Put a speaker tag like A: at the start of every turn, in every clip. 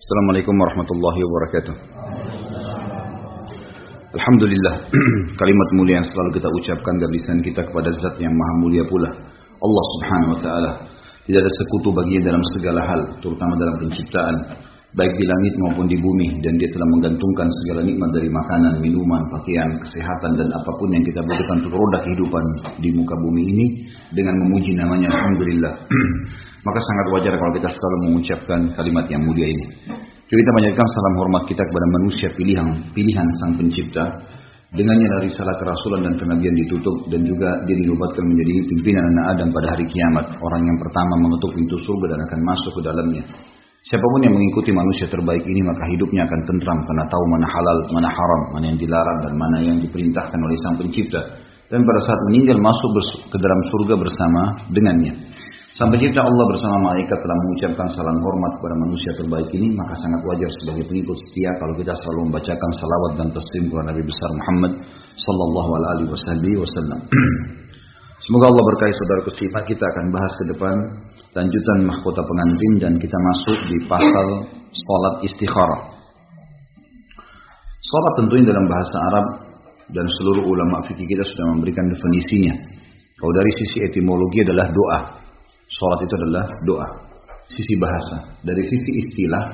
A: Assalamualaikum warahmatullahi wabarakatuh. Alhamdulillah, kalimat mulia yang selalu kita ucapkan dari lisan kita kepada zat yang maha mulia pula. Allah subhanahu wa ta'ala. Tidak ada sekutu baginya dalam segala hal, terutama dalam penciptaan. Baik di langit maupun di bumi. Dan dia telah menggantungkan segala nikmat dari makanan, minuman, pakaian, kesehatan, dan apa pun yang kita butuhkan untuk roda kehidupan di muka bumi ini. Dengan memuji namanya Alhamdulillah. Maka sangat wajar kalau kita selalu mengucapkan kalimat yang mulia ini. Jadi kita panjatkan salam hormat kita kepada manusia pilihan, pilihan sang pencipta. Dengannya dari salah kerasulan dan kenabian ditutup dan juga dia dinobatkan menjadi pimpinan anak Adam pada hari kiamat. Orang yang pertama mengetuk pintu surga dan akan masuk ke dalamnya. Siapa pun yang mengikuti manusia terbaik ini maka hidupnya akan tentram karena tahu mana halal, mana haram, mana yang dilarang dan mana yang diperintahkan oleh sang pencipta. Dan pada saat meninggal masuk ke dalam surga bersama dengannya. Sampai pencipta Allah bersama malaikat telah mengucapkan salam hormat kepada manusia terbaik ini, maka sangat wajar sebagai pengikut setia kalau kita selalu membacakan salawat dan taslim kepada Nabi besar Muhammad sallallahu alaihi wasallam. Semoga Allah berkahi saudara kesimak kita akan bahas ke depan lanjutan mahkota pengantin dan kita masuk di pasal salat istikharah. Salat tentunya dalam bahasa Arab dan seluruh ulama fikih kita sudah memberikan definisinya. Kalau dari sisi etimologi adalah doa, Sholat itu adalah doa. Sisi bahasa. Dari sisi istilah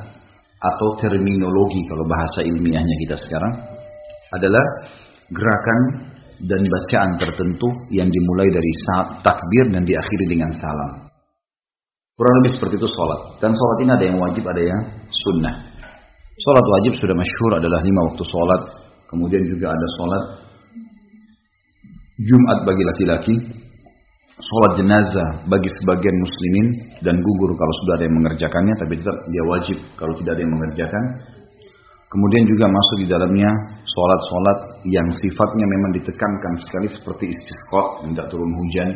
A: atau terminologi kalau bahasa ilmiahnya kita sekarang adalah gerakan dan bacaan tertentu yang dimulai dari saat takbir dan diakhiri dengan salam. Kurang lebih seperti itu sholat. Dan sholat ini ada yang wajib, ada yang sunnah. Sholat wajib sudah masyhur adalah lima waktu sholat. Kemudian juga ada sholat Jumat bagi laki-laki, sholat jenazah bagi sebagian muslimin dan gugur kalau sudah ada yang mengerjakannya, tapi tetap dia wajib kalau tidak ada yang mengerjakan. Kemudian juga masuk di dalamnya sholat-sholat yang sifatnya memang ditekankan sekali seperti istisqa, tidak turun hujan,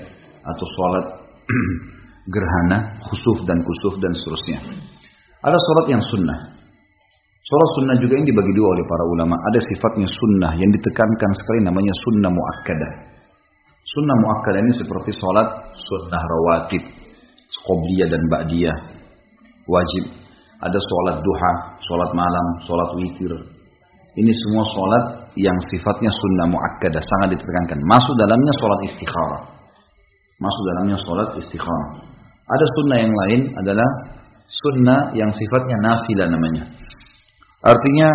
A: atau sholat gerhana, khusuf dan kusuf dan seterusnya. Ada sholat yang sunnah. Sholat sunnah juga ini dibagi dua oleh para ulama. Ada sifatnya sunnah yang ditekankan sekali namanya sunnah muakkadah Sunnah muakkad ini seperti sholat sunnah rawatib, qobliyah dan ba'diyah, wajib. Ada sholat duha, sholat malam, sholat witir. Ini semua sholat yang sifatnya sunnah muakkadah, sangat ditekankan. Masuk dalamnya sholat istikharah. Masuk dalamnya sholat istikharah. Ada sunnah yang lain adalah sunnah yang sifatnya nafilah namanya. Artinya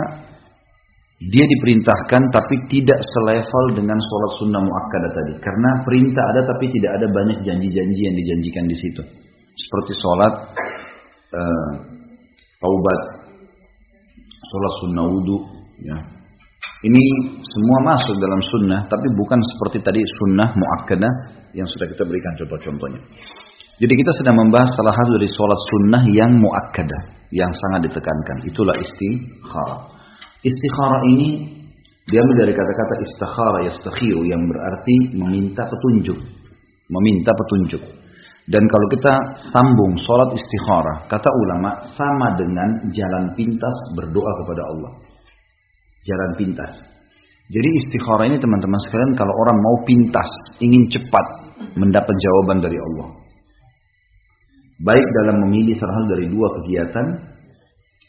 A: dia diperintahkan tapi tidak selevel dengan sholat sunnah muakkadah tadi. Karena perintah ada tapi tidak ada banyak janji-janji yang dijanjikan di situ. Seperti sholat uh, taubat, sholat sunnah wudhu. Ya. Ini semua masuk dalam sunnah, tapi bukan seperti tadi sunnah muakkadah yang sudah kita berikan contoh-contohnya. Jadi kita sedang membahas salah satu dari sholat sunnah yang muakkadah, yang sangat ditekankan. Itulah istikharah. Istikharah ini diambil dari kata-kata istikhara yastakhiru yang berarti meminta petunjuk. Meminta petunjuk. Dan kalau kita sambung sholat istikharah, kata ulama sama dengan jalan pintas berdoa kepada Allah. Jalan pintas. Jadi istikharah ini teman-teman sekalian kalau orang mau pintas, ingin cepat mendapat jawaban dari Allah. Baik dalam memilih salah dari dua kegiatan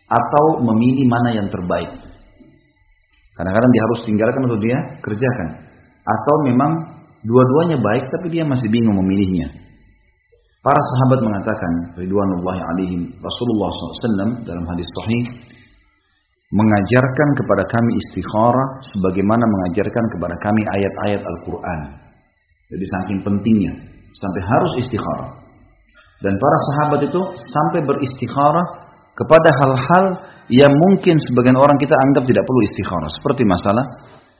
A: atau memilih mana yang terbaik. Kadang-kadang dia harus tinggalkan untuk dia kerjakan. Atau memang dua-duanya baik tapi dia masih bingung memilihnya. Para sahabat mengatakan, Ridwanullahi alaihim, Rasulullah SAW dalam hadis sahih mengajarkan kepada kami istikharah sebagaimana mengajarkan kepada kami ayat-ayat Al-Quran. Jadi saking pentingnya, sampai harus istikharah. Dan para sahabat itu sampai beristikharah kepada hal-hal yang mungkin sebagian orang kita anggap tidak perlu istikharah. Seperti masalah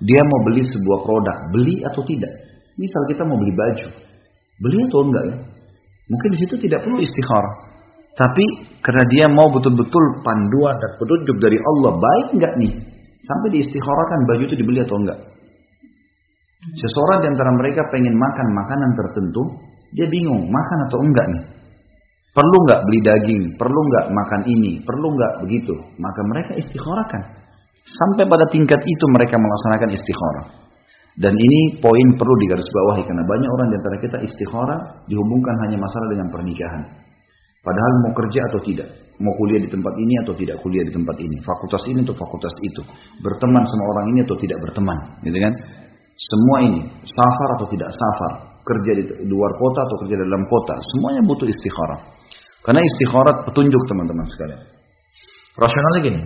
A: dia mau beli sebuah produk, beli atau tidak. Misal kita mau beli baju, beli atau enggak ya? Mungkin di situ tidak perlu istikharah. Tapi karena dia mau betul-betul panduan dan petunjuk dari Allah, baik enggak nih? Sampai diistikharahkan baju itu dibeli atau enggak. Seseorang di antara mereka pengen makan makanan tertentu, dia bingung makan atau enggak nih. Perlu nggak beli daging? Perlu nggak makan ini? Perlu nggak begitu? Maka mereka istikharahkan. Sampai pada tingkat itu mereka melaksanakan istikharah. Dan ini poin perlu digarisbawahi karena banyak orang di antara kita istikharah dihubungkan hanya masalah dengan pernikahan. Padahal mau kerja atau tidak. mau kuliah di tempat ini atau tidak kuliah di tempat ini, fakultas ini atau fakultas itu, berteman sama orang ini atau tidak berteman, gitu kan? Semua ini, safar atau tidak safar, kerja di luar kota atau kerja di dalam kota, semuanya butuh istikharah. Karena istikharah petunjuk teman-teman sekalian. Rasionalnya gini,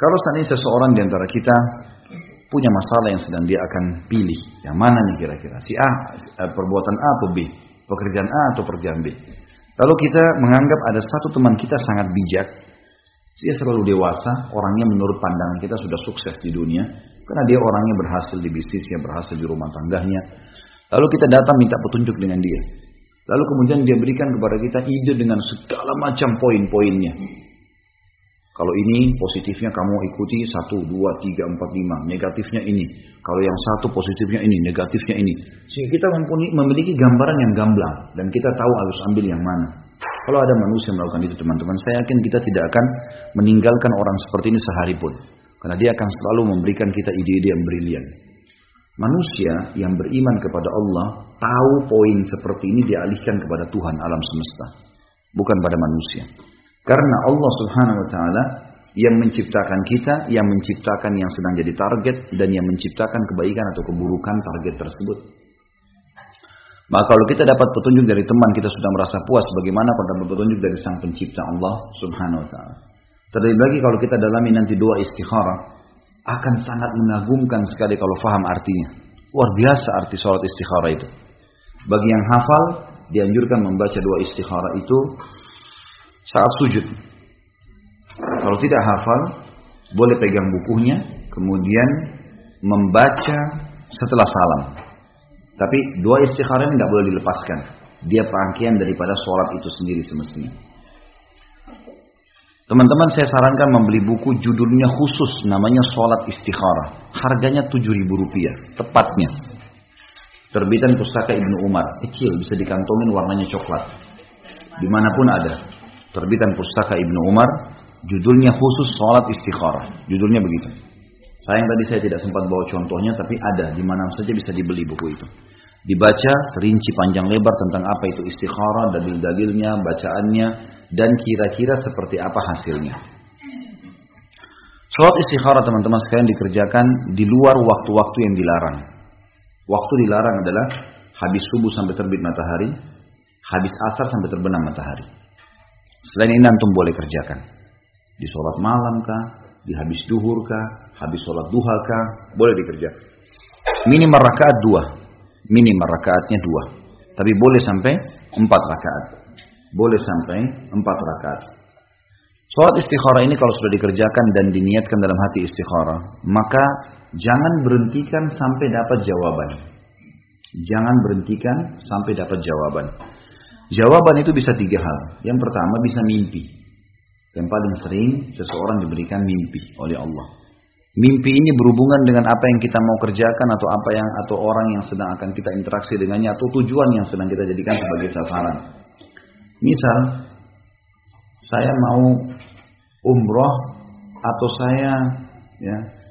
A: kalau ini seseorang di antara kita punya masalah yang sedang dia akan pilih, yang mana nih kira-kira? Si A, eh, perbuatan A atau B, pekerjaan A atau pekerjaan B. Lalu kita menganggap ada satu teman kita sangat bijak, dia selalu dewasa, orangnya menurut pandangan kita sudah sukses di dunia, karena dia orangnya berhasil di bisnisnya, berhasil di rumah tangganya. Lalu kita datang minta petunjuk dengan dia. Lalu kemudian dia berikan kepada kita ide dengan segala macam poin-poinnya. Kalau ini positifnya kamu ikuti satu, dua, tiga, empat, lima. Negatifnya ini. Kalau yang satu positifnya ini, negatifnya ini. Sehingga kita memiliki gambaran yang gamblang dan kita tahu harus ambil yang mana. Kalau ada manusia melakukan itu teman-teman, saya yakin kita tidak akan meninggalkan orang seperti ini sehari pun. Karena dia akan selalu memberikan kita ide-ide yang brilian. Manusia yang beriman kepada Allah tahu poin seperti ini dialihkan kepada Tuhan alam semesta, bukan pada manusia. Karena Allah Subhanahu wa taala yang menciptakan kita, yang menciptakan yang sedang jadi target dan yang menciptakan kebaikan atau keburukan target tersebut. Maka kalau kita dapat petunjuk dari teman kita sudah merasa puas bagaimana dapat petunjuk dari sang pencipta Allah Subhanahu wa taala. Terlebih lagi kalau kita dalami nanti dua istikharah akan sangat mengagumkan sekali kalau faham artinya. Luar biasa arti sholat istikharah itu. Bagi yang hafal dianjurkan membaca dua istikharah itu saat sujud. Kalau tidak hafal, boleh pegang bukunya, kemudian membaca setelah salam. Tapi dua istikharah ini tidak boleh dilepaskan. Dia rangkaian daripada sholat itu sendiri semestinya. Teman-teman saya sarankan membeli buku judulnya khusus namanya Sholat Istikharah. Harganya 7000 rupiah, tepatnya. Terbitan pustaka Ibnu Umar, kecil bisa dikantongin warnanya coklat. Di mana pun ada terbitan pustaka Ibnu Umar, judulnya khusus sholat istikharah. Judulnya begitu. Sayang tadi saya tidak sempat bawa contohnya, tapi ada di mana saja bisa dibeli buku itu. Dibaca rinci panjang lebar tentang apa itu istikharah, dalil-dalilnya, bacaannya, dan kira-kira seperti apa hasilnya. Sholat istikharah teman-teman sekalian dikerjakan di luar waktu-waktu yang dilarang. Waktu dilarang adalah habis subuh sampai terbit matahari, habis asar sampai terbenam matahari. Selain ini antum boleh kerjakan. Di sholat malam kah, di habis duhur kah, habis sholat duha kah, boleh dikerjakan. Minimal rakaat dua. Minimal rakaatnya dua. Tapi boleh sampai empat rakaat. Boleh sampai empat rakaat. Sholat istikharah ini kalau sudah dikerjakan dan diniatkan dalam hati istikharah, maka jangan berhentikan sampai dapat jawaban. Jangan berhentikan sampai dapat jawaban. Jawaban itu bisa tiga hal. Yang pertama bisa mimpi. Yang paling sering seseorang diberikan mimpi oleh Allah. Mimpi ini berhubungan dengan apa yang kita mau kerjakan atau apa yang atau orang yang sedang akan kita interaksi dengannya atau tujuan yang sedang kita jadikan sebagai sasaran. Misal, saya mau umroh atau saya ya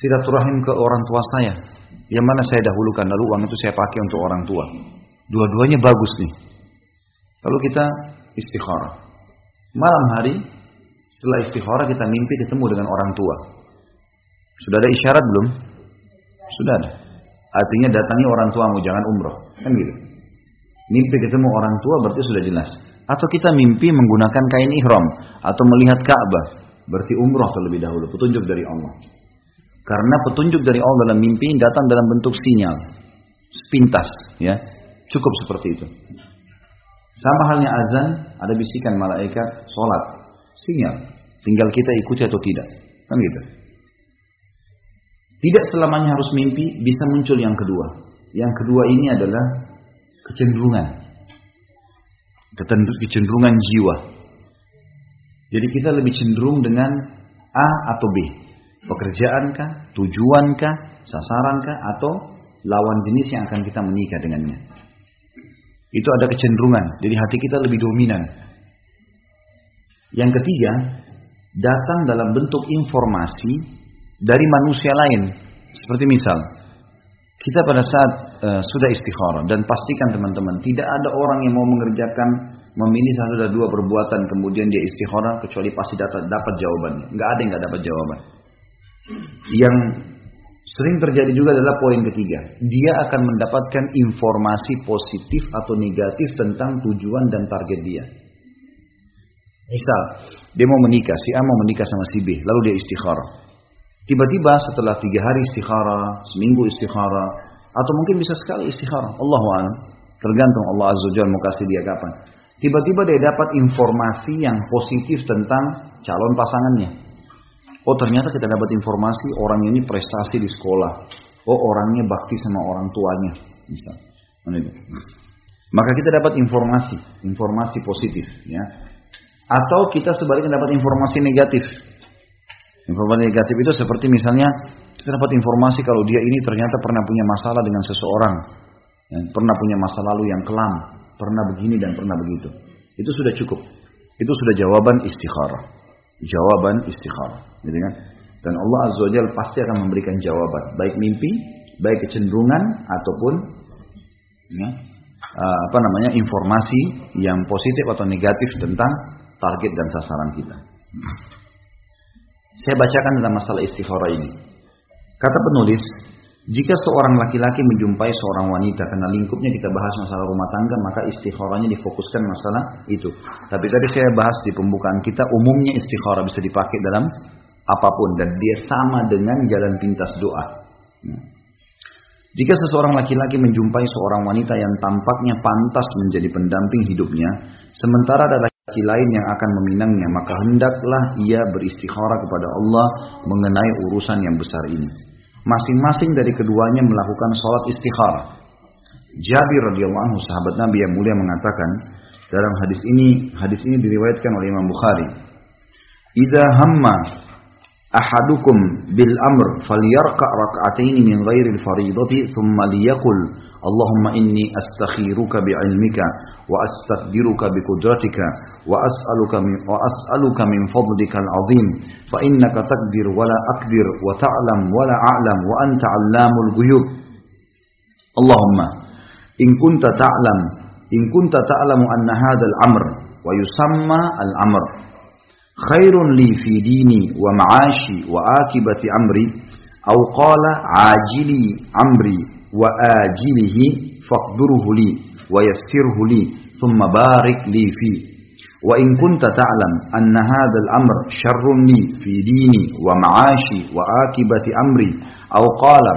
A: silaturahim ke orang tua saya. Yang mana saya dahulukan lalu uang itu saya pakai untuk orang tua. Dua-duanya bagus nih. Lalu kita istikharah. Malam hari setelah istikharah kita mimpi ketemu dengan orang tua. Sudah ada isyarat belum? Sudah ada. Artinya datangnya orang tua mau jangan umroh. Kan gitu. Mimpi ketemu orang tua berarti sudah jelas. Atau kita mimpi menggunakan kain ihram atau melihat Ka'bah, berarti umroh terlebih dahulu, petunjuk dari Allah. Karena petunjuk dari Allah dalam mimpi datang dalam bentuk sinyal, pintas, ya, cukup seperti itu. Sama halnya azan, ada bisikan malaikat, sholat, sinyal. Tinggal kita ikuti atau tidak. Kan gitu. Tidak selamanya harus mimpi, bisa muncul yang kedua. Yang kedua ini adalah kecenderungan. Kecenderungan jiwa. Jadi kita lebih cenderung dengan A atau B. Pekerjaankah, tujuankah, sasarankah, atau lawan jenis yang akan kita menikah dengannya. Itu ada kecenderungan. Jadi hati kita lebih dominan. Yang ketiga, datang dalam bentuk informasi dari manusia lain. Seperti misal, kita pada saat uh, sudah istikharah dan pastikan teman-teman tidak ada orang yang mau mengerjakan memilih satu dari dua perbuatan kemudian dia istikharah kecuali pasti dapat dapat jawabannya. Enggak ada yang enggak dapat jawaban. Yang sering terjadi juga adalah poin ketiga. Dia akan mendapatkan informasi positif atau negatif tentang tujuan dan target dia. Misal, dia mau menikah, si A mau menikah sama si B, lalu dia istikharah. Tiba-tiba setelah tiga hari istikharah, seminggu istikharah, atau mungkin bisa sekali istikharah. Allah Tergantung Allah Azza Jalla mau kasih dia kapan. Tiba-tiba dia dapat informasi yang positif tentang calon pasangannya. Oh ternyata kita dapat informasi orang ini prestasi di sekolah. Oh orangnya bakti sama orang tuanya. Bisa. Maka kita dapat informasi, informasi positif, ya. Atau kita sebaliknya dapat informasi negatif. Informasi negatif itu seperti misalnya kita dapat informasi kalau dia ini ternyata pernah punya masalah dengan seseorang yang pernah punya masa lalu yang kelam, pernah begini dan pernah begitu. Itu sudah cukup. Itu sudah jawaban istikharah. Jawaban istikharah, gitu kan? Dan Allah Azza wa Jalla pasti akan memberikan jawaban, baik mimpi, baik kecenderungan ataupun ya, uh, apa namanya informasi yang positif atau negatif tentang target dan sasaran kita. Saya bacakan tentang masalah istikharah ini. Kata penulis, jika seorang laki-laki menjumpai seorang wanita karena lingkupnya kita bahas masalah rumah tangga, maka istikharahnya difokuskan masalah itu. Tapi tadi saya bahas di pembukaan kita, umumnya istikharah bisa dipakai dalam apa pun dan dia sama dengan jalan pintas doa. Hmm. Jika seseorang laki-laki menjumpai seorang wanita yang tampaknya pantas menjadi pendamping hidupnya, sementara ada laki lain yang akan meminangnya, maka hendaklah ia beristikharah kepada Allah mengenai urusan yang besar ini masing-masing dari keduanya melakukan sholat istikharah. Jabir radhiyallahu anhu sahabat Nabi yang mulia mengatakan dalam hadis ini hadis ini diriwayatkan oleh Imam Bukhari. Idza hamma ahadukum bil amr falyarka rak'ataini min ghairi al fariidati thumma liyaqul Allahumma inni astakhiruka bi'ilmika wa astaqdiruka biqudratika wa as'aluka min wa as'aluka min fadlika al-'azim fa innaka taqdir wa la aqdir wa ta'lam wa la a'lam wa anta 'allamul ghuyub Allahumma in kunta ta'lam in kunta ta'lamu anna hadzal amr wa yusamma al-amr khairun li fi dini wa ma'ashi wa akibati amri aw qala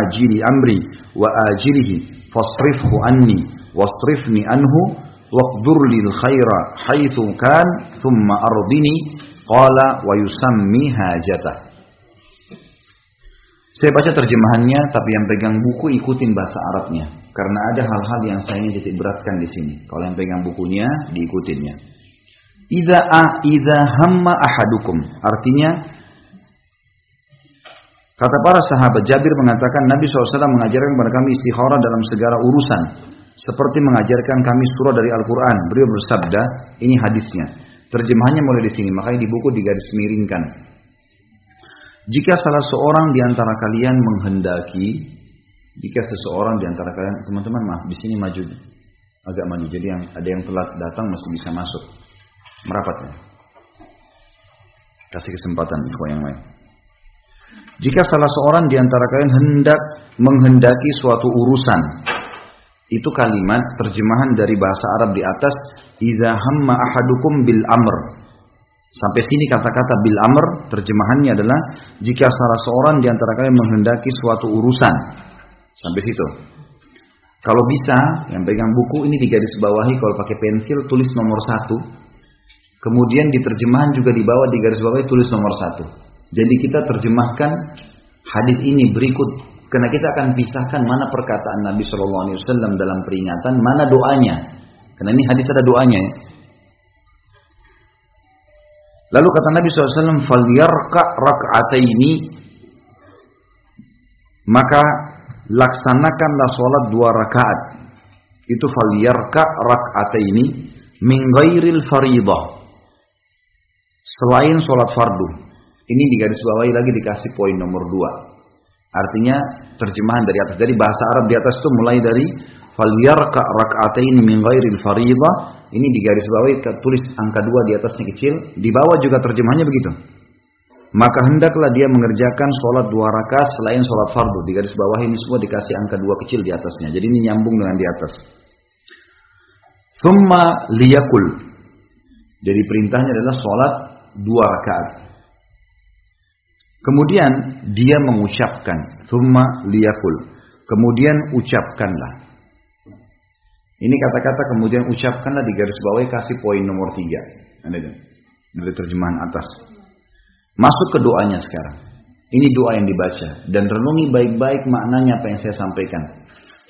A: ajili amri wa ajilihi faqdurhu li wa yassirhu li thumma barik li fi wa in kunta ta'lam anna hadha al-amr sharrun li fi dini wa ma'ashi wa akibati amri aw qala fi ajili Saya baca terjemahannya, tapi yang pegang buku ikutin bahasa Arabnya. Karena ada hal-hal yang saya ingin titik beratkan di sini. Kalau yang pegang bukunya, diikutinnya. Iza a iza hamma ahadukum. Artinya, kata para sahabat Jabir mengatakan Nabi SAW mengajarkan kepada kami istikharah dalam segala urusan. Seperti mengajarkan kami surah dari Al-Quran. Beliau bersabda, ini hadisnya. Terjemahannya mulai di sini, makanya di buku digaris miringkan. Jika salah seorang di antara kalian menghendaki, jika seseorang di antara kalian, teman-teman maaf, di sini maju, agak maju. Jadi yang ada yang telat datang masih bisa masuk, merapat ya. Kasih kesempatan info yang lain. Jika salah seorang di antara kalian hendak menghendaki suatu urusan, itu kalimat terjemahan dari bahasa Arab di atas, "Idza hamma ahadukum bil amr." Sampai sini kata-kata bil amr terjemahannya adalah jika salah seorang di antara kalian menghendaki suatu urusan. Sampai situ. Kalau bisa, yang pegang buku ini digaris bawahi kalau pakai pensil tulis nomor satu. Kemudian di terjemahan juga di bawah digaris bawahi tulis nomor satu. Jadi kita terjemahkan hadis ini berikut karena kita akan pisahkan mana perkataan Nabi Shallallahu Alaihi Wasallam dalam peringatan, mana doanya. Karena ini hadis ada doanya ya. Lalu kata Nabi SAW, "Falyarka rak'ataini" Maka laksanakanlah sholat dua rakaat. Itu falyarka rak'ataini min ghairil faridah. Selain sholat fardu. Ini digaris bawahi lagi dikasih poin nomor dua. Artinya terjemahan dari atas. Dari bahasa Arab di atas itu mulai dari falyarka rak'ataini min ghairil faridah Ini di garis bawahi tulis angka dua di atasnya kecil. Di bawah juga terjemahnya begitu. Maka hendaklah dia mengerjakan sholat dua rakaat selain sholat fardu. Di garis bawah ini semua dikasih angka dua kecil di atasnya. Jadi ini nyambung dengan di atas. Thumma liyakul. Jadi perintahnya adalah sholat dua rakaat. Kemudian dia mengucapkan. Thumma liyakul. Kemudian ucapkanlah. Ini kata-kata kemudian ucapkanlah di garis bawah kasih poin nomor tiga. Dari terjemahan atas. Masuk ke doanya sekarang. Ini doa yang dibaca dan renungi baik-baik maknanya apa yang saya sampaikan.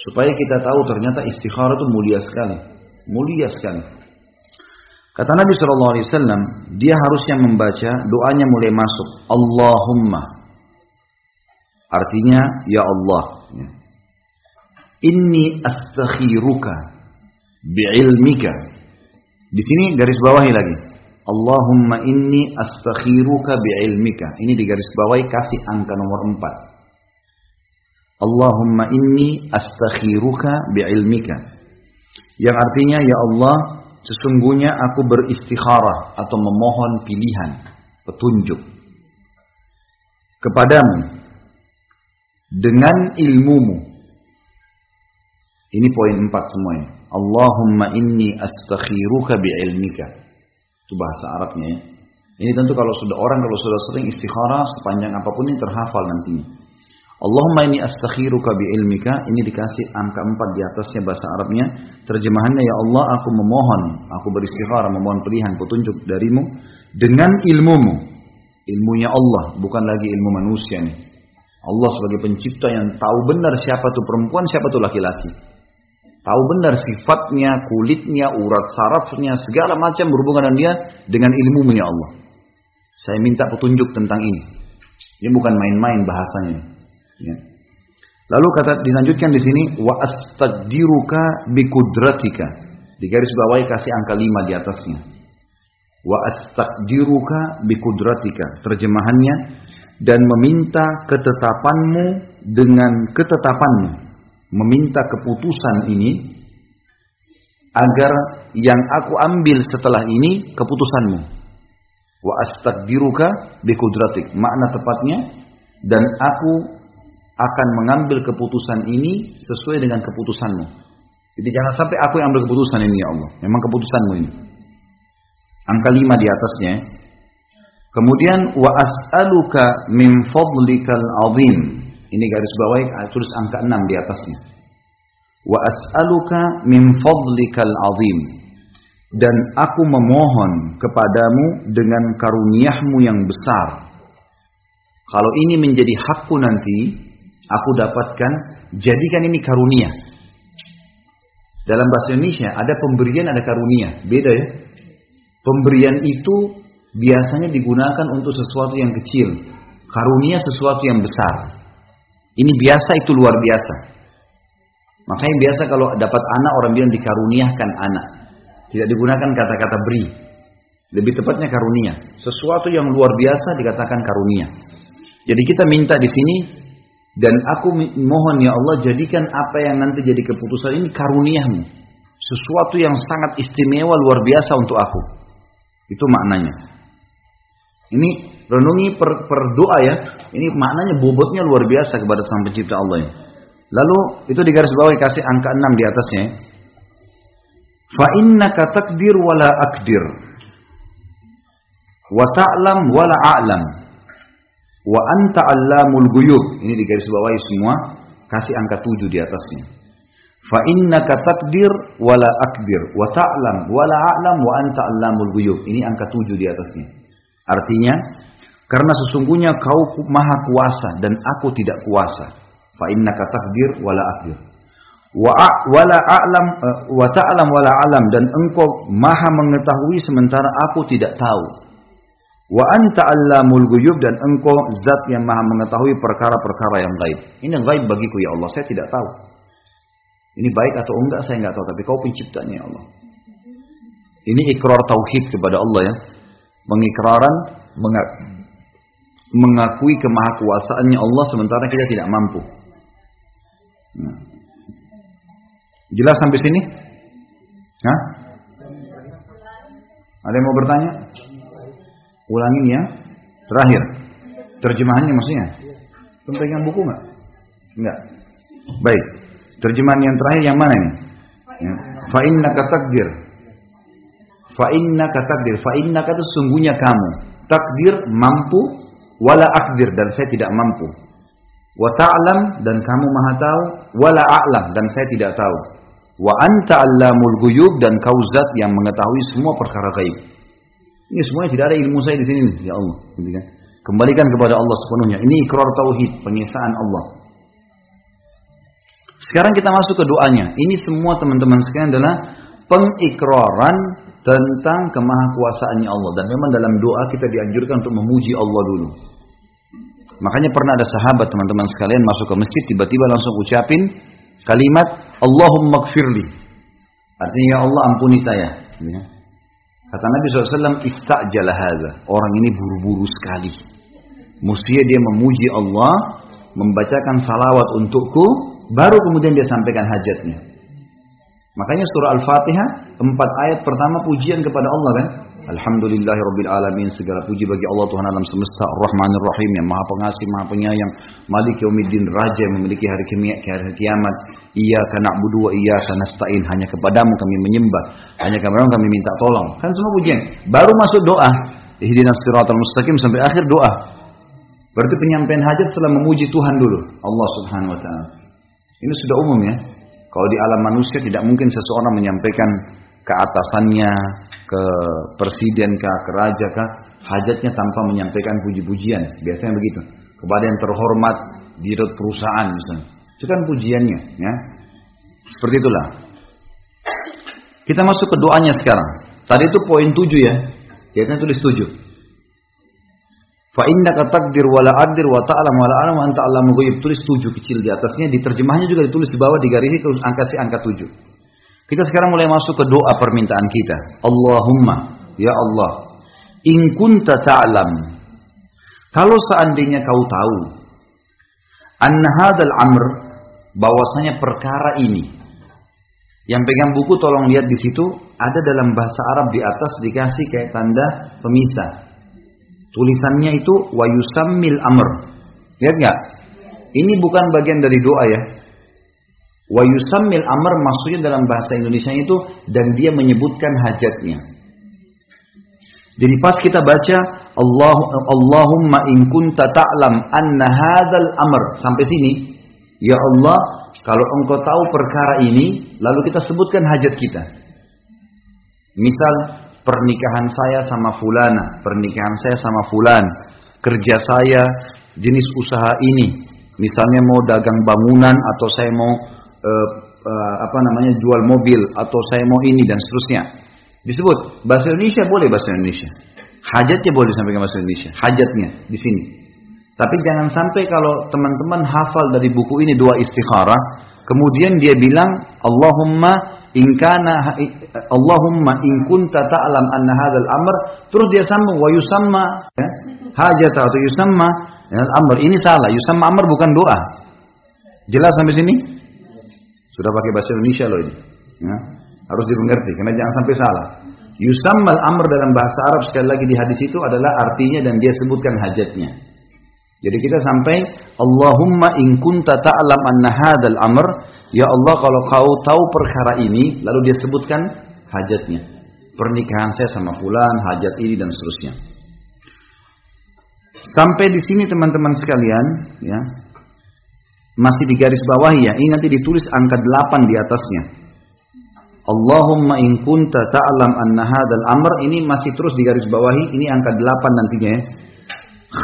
A: Supaya kita tahu ternyata istikharah itu mulia sekali. Mulia sekali. Kata Nabi Shallallahu Alaihi Wasallam, dia harusnya membaca doanya mulai masuk. Allahumma. Artinya, ya Allah. Inni astakhiruka bi'ilmika. Di sini garis bawahi lagi. Allahumma inni astakhiruka bi'ilmika. Ini di garis bawahi kasih angka nomor 4. Allahumma inni astakhiruka bi'ilmika. Yang artinya ya Allah, sesungguhnya aku beristikharah atau memohon pilihan, petunjuk kepadamu dengan ilmumu. Ini poin empat semuanya. Allahumma inni astakhiruka bi'ilmika. Itu bahasa Arabnya ya. Ini tentu kalau sudah orang kalau sudah sering istikharah sepanjang apa pun ini terhafal nantinya. Allahumma inni astakhiruka bi'ilmika. Ini dikasih angka empat di atasnya bahasa Arabnya. Terjemahannya ya Allah aku memohon. Aku beristikharah memohon pilihan petunjuk darimu. Dengan ilmumu. Ilmunya Allah. Bukan lagi ilmu manusia nih. Allah sebagai pencipta yang tahu benar siapa itu perempuan, siapa itu laki-laki. Tahu benar sifatnya, kulitnya, urat sarafnya, segala macam berhubungan dengan dia dengan ilmu ya Allah. Saya minta petunjuk tentang ini. Ini bukan main-main bahasanya. Ya. Lalu kata dilanjutkan di sini wa astaqdiruka bikudratika. Di garis bawahi kasih angka lima di atasnya. Wa astaqdiruka bikudratika. Terjemahannya dan meminta ketetapanmu dengan ketetapanmu meminta keputusan ini agar yang aku ambil setelah ini keputusanmu. Wa astaqdiruka bikudratik. Makna tepatnya dan aku akan mengambil keputusan ini sesuai dengan keputusanmu. Jadi jangan sampai aku yang ambil keputusan ini ya Allah. Memang keputusanmu ini. Angka lima di atasnya. Kemudian wa as'aluka min fadlikal azim ini garis bawahi ah, tulis angka 6 di atasnya. Wa as'aluka min fadlikal azim. Dan aku memohon kepadamu dengan karuniamu yang besar. Kalau ini menjadi hakku nanti, aku dapatkan, jadikan ini karunia. Dalam bahasa Indonesia ada pemberian, ada karunia. Beda ya. Pemberian itu biasanya digunakan untuk sesuatu yang kecil. Karunia sesuatu yang besar. Ini biasa itu luar biasa. Makanya biasa kalau dapat anak orang bilang dikaruniakan anak. Tidak digunakan kata-kata beri. Lebih tepatnya karunia. Sesuatu yang luar biasa dikatakan karunia. Jadi kita minta di sini dan aku mohon ya Allah jadikan apa yang nanti jadi keputusan ini karuniamu. Sesuatu yang sangat istimewa luar biasa untuk aku. Itu maknanya. Ini renungi per, per doa ya. Ini maknanya bobotnya luar biasa kepada Sang Pencipta Allah ini. Lalu itu di garis bawah kasih angka 6 di atasnya. Fa innaka takdir wala akdir. Wa ta'lam wala a'lam. Wa anta allamul guyub. Ini di garis bawah semua kasih angka 7 di atasnya. Fa innaka takdir wala akdir wa ta'lam wala a'lam wa anta allamul guyub. Ini angka 7 di atasnya. Artinya karena sesungguhnya kau maha kuasa dan aku tidak kuasa. Fa innaka takdir wala akdir. Wa wala a'lam eh, wa ta'lam wala alam dan engkau maha mengetahui sementara aku tidak tahu. Wa anta allamul ghuyub dan engkau zat yang maha mengetahui perkara-perkara yang gaib. Ini yang gaib bagiku ya Allah, saya tidak tahu. Ini baik atau enggak saya enggak tahu, tapi kau penciptanya ya Allah. Ini ikrar tauhid kepada Allah ya. Mengikraran mengakui kemahakuasaannya Allah sementara kita tidak mampu. Nah. Jelas sampai sini? Hah? Ada yang mau bertanya? Ulangin ya. Terakhir. Terjemahannya maksudnya? Pegang buku nggak? Enggak. Baik. Terjemahan yang terakhir yang mana ini? Ya. Fa innaka takdir. Fa innaka takdir. Sungguhnya kamu. Takdir mampu wala akdir dan saya tidak mampu. Wa ta'lam dan kamu maha tahu wala a'lam dan saya tidak tahu. Wa anta allamul ghuyub dan kau zat yang mengetahui semua perkara gaib. Ini semuanya tidak ada ilmu saya di sini ya Allah, gitu kan? Kembalikan kepada Allah sepenuhnya. Ini ikrar tauhid, pengesaan Allah. Sekarang kita masuk ke doanya. Ini semua teman-teman sekalian adalah pengikraran tentang kemahakuasaannya Allah. Dan memang dalam doa kita dianjurkan untuk memuji Allah dulu. Makanya pernah ada sahabat teman-teman sekalian masuk ke masjid tiba-tiba langsung ucapin kalimat Allahumma gfirli. Artinya ya Allah ampuni saya. Ya. Kata Nabi SAW, istajala hadha. Orang ini buru-buru sekali. Mestinya dia memuji Allah, membacakan salawat untukku, baru kemudian dia sampaikan hajatnya. Makanya surah Al-Fatihah, empat ayat pertama pujian kepada Allah kan. Alhamdulillahirabbil alamin segala puji bagi Allah Tuhan alam semesta Ar-Rahmanir Rahim yang Maha Pengasih, Maha Penyayang, Malik Yaumiddin, Raja yang memiliki hari hari kiamat. Iyyaka na'budu wa iyyaka nasta'in. Hanya kepadamu kami menyembah, hanya kepadamu kami minta tolong. Kan semua pujian. Baru masuk doa. Ihdinas siratal mustaqim sampai akhir doa. Berarti penyampaian hajat setelah memuji Tuhan dulu, Allah Subhanahu wa taala. Ini sudah umum ya. Kalau di alam manusia tidak mungkin seseorang menyampaikan ke atasannya, ke presiden ke raja kah, hajatnya tanpa menyampaikan puji-pujian. Biasanya begitu. Kepada yang terhormat di perusahaan misalnya. Itu kan pujiannya, ya. Seperti itulah. Kita masuk ke doanya sekarang. Tadi itu poin tujuh ya. Biasanya tulis tujuh. Fa innaka takdir wala adir wa ta'lam wala alam wa anta alamu ghaib. Tulis tujuh kecil di atasnya. Di terjemahnya juga ditulis di bawah digarisi terus angka si angka tujuh. Kita sekarang mulai masuk ke doa permintaan kita. Allahumma, ya Allah, in kunta ta'lam. Kalau seandainya kau tahu, anna hadal amr, bahwasanya perkara ini, yang pegang buku tolong lihat di situ, ada dalam bahasa Arab di atas dikasih kayak tanda pemisah. Tulisannya itu wa yusammil amr. Lihat nggak? Ini bukan bagian dari doa ya. Wa yusammil amr maksudnya dalam bahasa Indonesia itu dan dia menyebutkan hajatnya. Jadi pas kita baca Allah Allahumma in kunta ta'lam anna hadzal amr sampai sini, ya Allah, kalau engkau tahu perkara ini, lalu kita sebutkan hajat kita. Misal pernikahan saya sama fulana, pernikahan saya sama fulan, kerja saya jenis usaha ini. Misalnya mau dagang bangunan atau saya mau uh, uh, apa namanya jual mobil atau saya mau ini dan seterusnya. Disebut bahasa Indonesia boleh bahasa Indonesia. Hajatnya boleh sampai ke bahasa Indonesia. Hajatnya di sini. Tapi jangan sampai kalau teman-teman hafal dari buku ini dua istikharah, kemudian dia bilang Allahumma in kana Allahumma in kunta ta'lam anna hadzal amr, terus dia sambung wa yusamma ya, hajat atau yusamma ya, amr. Ini salah. Yusamma amr bukan doa. Jelas sampai sini? Sudah pakai bahasa Indonesia loh ini. Ya. Harus dimengerti karena jangan sampai salah. Yusammal amr dalam bahasa Arab sekali lagi di hadis itu adalah artinya dan dia sebutkan hajatnya. Jadi kita sampai Allahumma in kunta ta'lam anna hadzal amr, ya Allah kalau kau tahu perkara ini, lalu dia sebutkan hajatnya. Pernikahan saya sama fulan, hajat ini dan seterusnya. Sampai di sini teman-teman sekalian, ya. Masih di garis bawah ya, ini nanti ditulis angka 8 di atasnya. Allahumma in kunta ta'lam anna hadzal amr ini masih terus di garis bawahi ini angka 8 nantinya ya.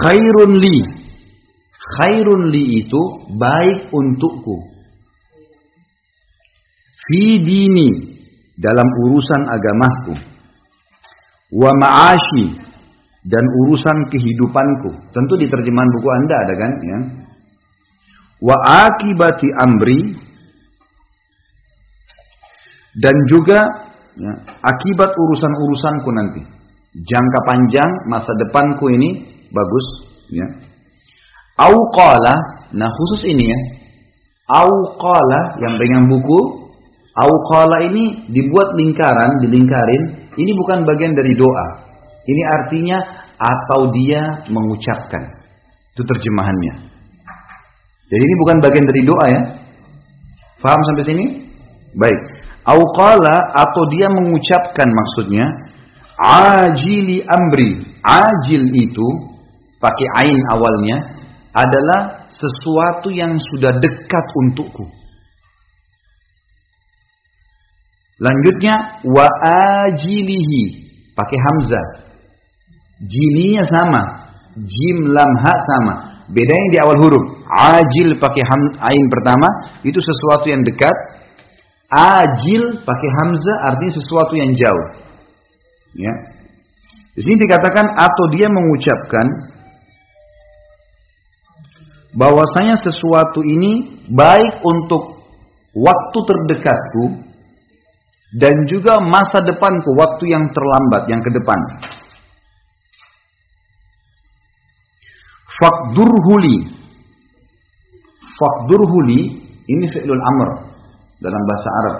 A: Khairun li. Khairun li itu baik untukku. Fi dini dalam urusan agamaku. Wa ma'ashi dan urusan kehidupanku. Tentu di terjemahan buku Anda ada kan ya. Wa akibati amri dan juga ya, akibat urusan-urusanku nanti. Jangka panjang masa depanku ini bagus ya. Au nah khusus ini ya. Au yang pegang buku, au ini dibuat lingkaran, dilingkarin Ini bukan bagian dari doa. Ini artinya atau dia mengucapkan. Itu terjemahannya. Jadi ini bukan bagian dari doa ya. Faham sampai sini? Baik. Auqala atau dia mengucapkan maksudnya ajili amri. Ajil itu pakai ain awalnya adalah sesuatu yang sudah dekat untukku. Lanjutnya wa ajilihi pakai hamzah. Jiminya sama, jim lam ha sama. Bedanya di awal huruf. Ajil pakai ham, ain pertama itu sesuatu yang dekat. Ajil pakai hamzah artinya sesuatu yang jauh. Ya. Di sini dikatakan atau dia mengucapkan bahwasanya sesuatu ini baik untuk waktu terdekatku dan juga masa depanku, waktu yang terlambat, yang ke depan. Fakdurhuli. Fakdurhuli ini fi'lul amr dalam bahasa Arab.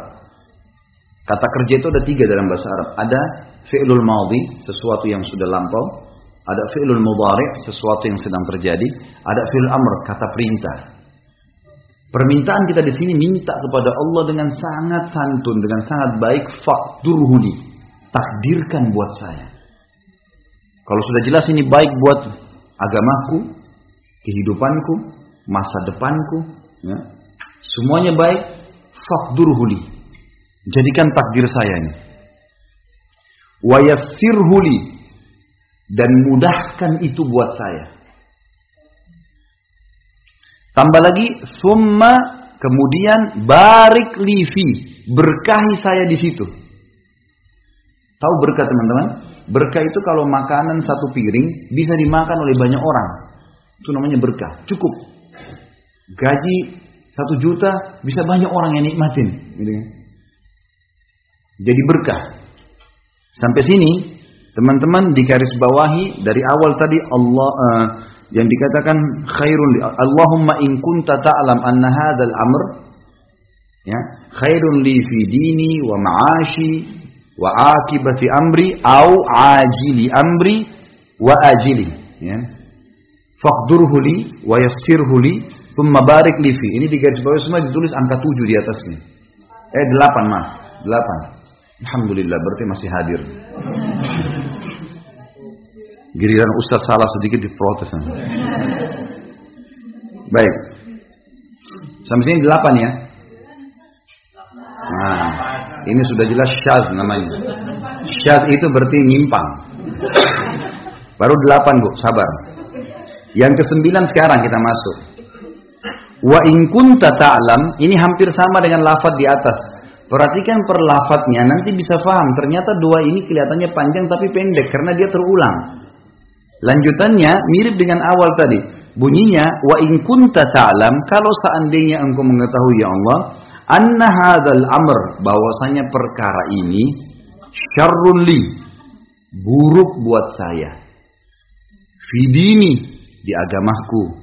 A: Kata kerja itu ada tiga dalam bahasa Arab. Ada fi'lul madhi, sesuatu yang sudah lampau. Ada fi'lul mudhari, sesuatu yang sedang terjadi. Ada fi'lul amr, kata perintah. Permintaan kita di sini minta kepada Allah dengan sangat santun, dengan sangat baik. Fakturhuli, takdirkan buat saya. Kalau sudah jelas ini baik buat agamaku, kehidupanku, masa depanku, ya, semuanya baik. Fakturhuli, jadikan takdir saya ini. Wayassirhuli dan mudahkan itu buat saya. Tambah lagi, summa kemudian barik livi, berkahi saya di situ. Tahu berkah teman-teman? Berkah itu kalau makanan satu piring bisa dimakan oleh banyak orang. Itu namanya berkah. Cukup. Gaji satu juta bisa banyak orang yang nikmatin. Gitu kan? Jadi berkah. Sampai sini teman-teman di garis bawahi dari awal tadi Allah uh, yang dikatakan khairun li Allahumma in kunta ta'lam anna hadzal amr ya khairun li fi dini wa ma'ashi wa akibati amri au ajili amri wa ajili ya. Faqdurhu li wa yassirhu li thumma barik li fi. Ini di garis bawah semua ditulis angka 7 di atasnya eh 8 mah 8 Alhamdulillah berarti masih hadir Giliran Ustaz salah sedikit diprotes. Baik. Sampai sini delapan ya. Nah, ini sudah jelas syaz namanya. Syaz itu berarti nyimpang. Baru delapan bu, sabar. Yang kesembilan sekarang kita masuk. Wa in kunta ta'lam, ini hampir sama dengan lafaz di atas. Perhatikan per lafadznya, nanti bisa paham. Ternyata dua ini kelihatannya panjang tapi pendek karena dia terulang. Lanjutannya mirip dengan awal tadi. Bunyinya wa in kunta ta'lam kalau seandainya engkau mengetahui ya Allah anna hadzal amr bahwasanya perkara ini syarrun li buruk buat saya. Fidini di agamaku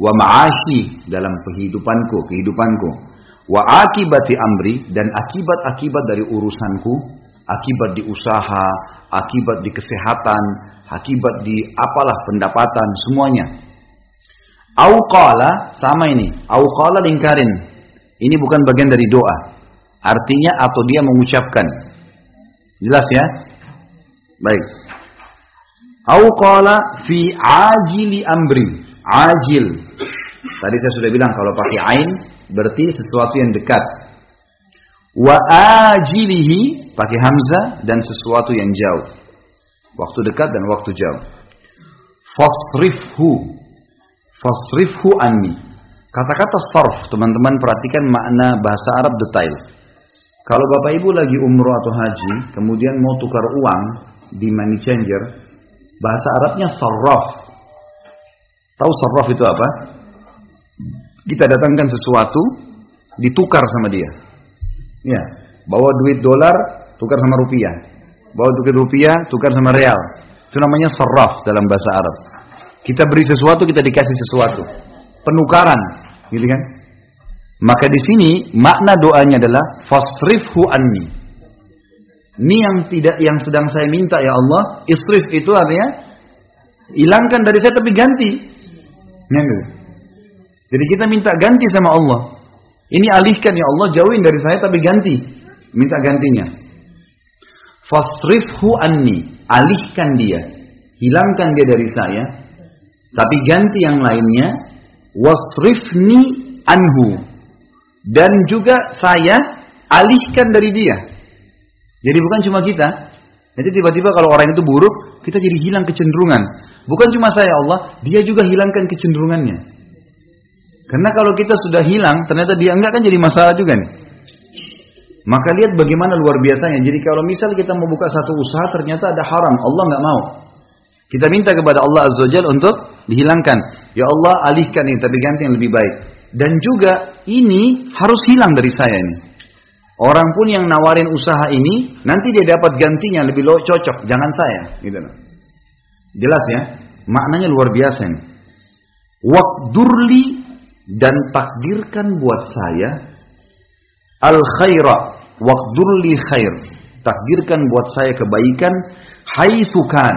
A: wa ma'ashi dalam kehidupanku, kehidupanku. Wa akibati amri dan akibat-akibat dari urusanku, akibat di usaha, akibat di kesehatan, akibat di apalah pendapatan semuanya. Auqala sama ini. Auqala lingkarin. Ini bukan bagian dari doa. Artinya atau dia mengucapkan. Jelas ya? Baik. Auqala fi ajili amri. Ajil. Tadi saya sudah bilang kalau pakai ain berarti sesuatu yang dekat. Wa ajilihi pakai hamzah dan sesuatu yang jauh. Waktu dekat dan waktu jauh. Fasrifhu. Fasrifhu anni. Kata-kata sarf, teman-teman perhatikan makna bahasa Arab detail. Kalau Bapak Ibu lagi umroh atau haji, kemudian mau tukar uang di money changer, bahasa Arabnya sarraf. Tahu sarraf itu apa? Kita datangkan sesuatu, ditukar sama dia. Ya, bawa duit dolar, tukar sama rupiah bawa tukar rupiah, tukar sama real. Itu namanya sarraf dalam bahasa Arab. Kita beri sesuatu, kita dikasih sesuatu. Penukaran, gitu kan? Maka di sini makna doanya adalah fasrifhu anni. Ini yang tidak yang sedang saya minta ya Allah, isrif itu artinya hilangkan dari saya tapi ganti. Jadi kita minta ganti sama Allah. Ini alihkan ya Allah, jauhin dari saya tapi ganti. Minta gantinya. Fasrifhu anni, alihkan dia. Hilangkan dia dari saya. Tapi ganti yang lainnya. Wasrifni anhu. Dan juga saya alihkan dari dia. Jadi bukan cuma kita. Nanti tiba-tiba kalau orang itu buruk, kita jadi hilang kecenderungan. Bukan cuma saya Allah, dia juga hilangkan kecenderungannya. Karena kalau kita sudah hilang, ternyata dia enggak kan jadi masalah juga nih. Maka lihat bagaimana luar biasanya. Jadi kalau misal kita mau buka satu usaha, ternyata ada haram, Allah nggak mau. Kita minta kepada Allah Azza Jal untuk dihilangkan. Ya Allah alihkan ini, tapi ganti yang lebih baik. Dan juga ini harus hilang dari saya ini. Orang pun yang nawarin usaha ini, nanti dia dapat gantinya lebih cocok. Jangan saya. Gitu. Jelas ya? Maknanya luar biasa ini. Wakdurli dan takdirkan buat saya al khaira waqdurli khair. Takdirkan buat saya kebaikan haitsukan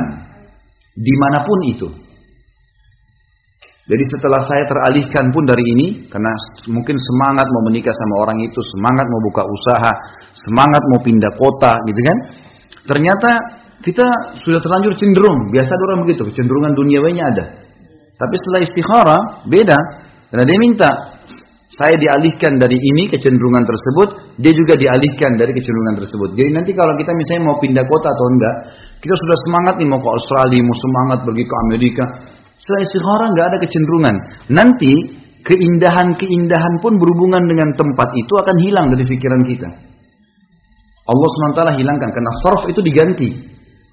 A: di mana pun itu. Jadi setelah saya teralihkan pun dari ini karena mungkin semangat mau menikah sama orang itu semangat mau buka usaha semangat mau pindah kota gitu kan? Ternyata kita sudah terlanjur cenderung biasa orang begitu kecenderungan duniawinya ada. Tapi setelah istikharah beda. Karena dia minta saya dialihkan dari ini kecenderungan tersebut, dia juga dialihkan dari kecenderungan tersebut. Jadi nanti kalau kita misalnya mau pindah kota atau enggak, kita sudah semangat nih mau ke Australia, mau semangat pergi ke Amerika. Setelah istikharah enggak ada kecenderungan. Nanti keindahan-keindahan pun berhubungan dengan tempat itu akan hilang dari pikiran kita. Allah SWT hilangkan karena sarf itu diganti.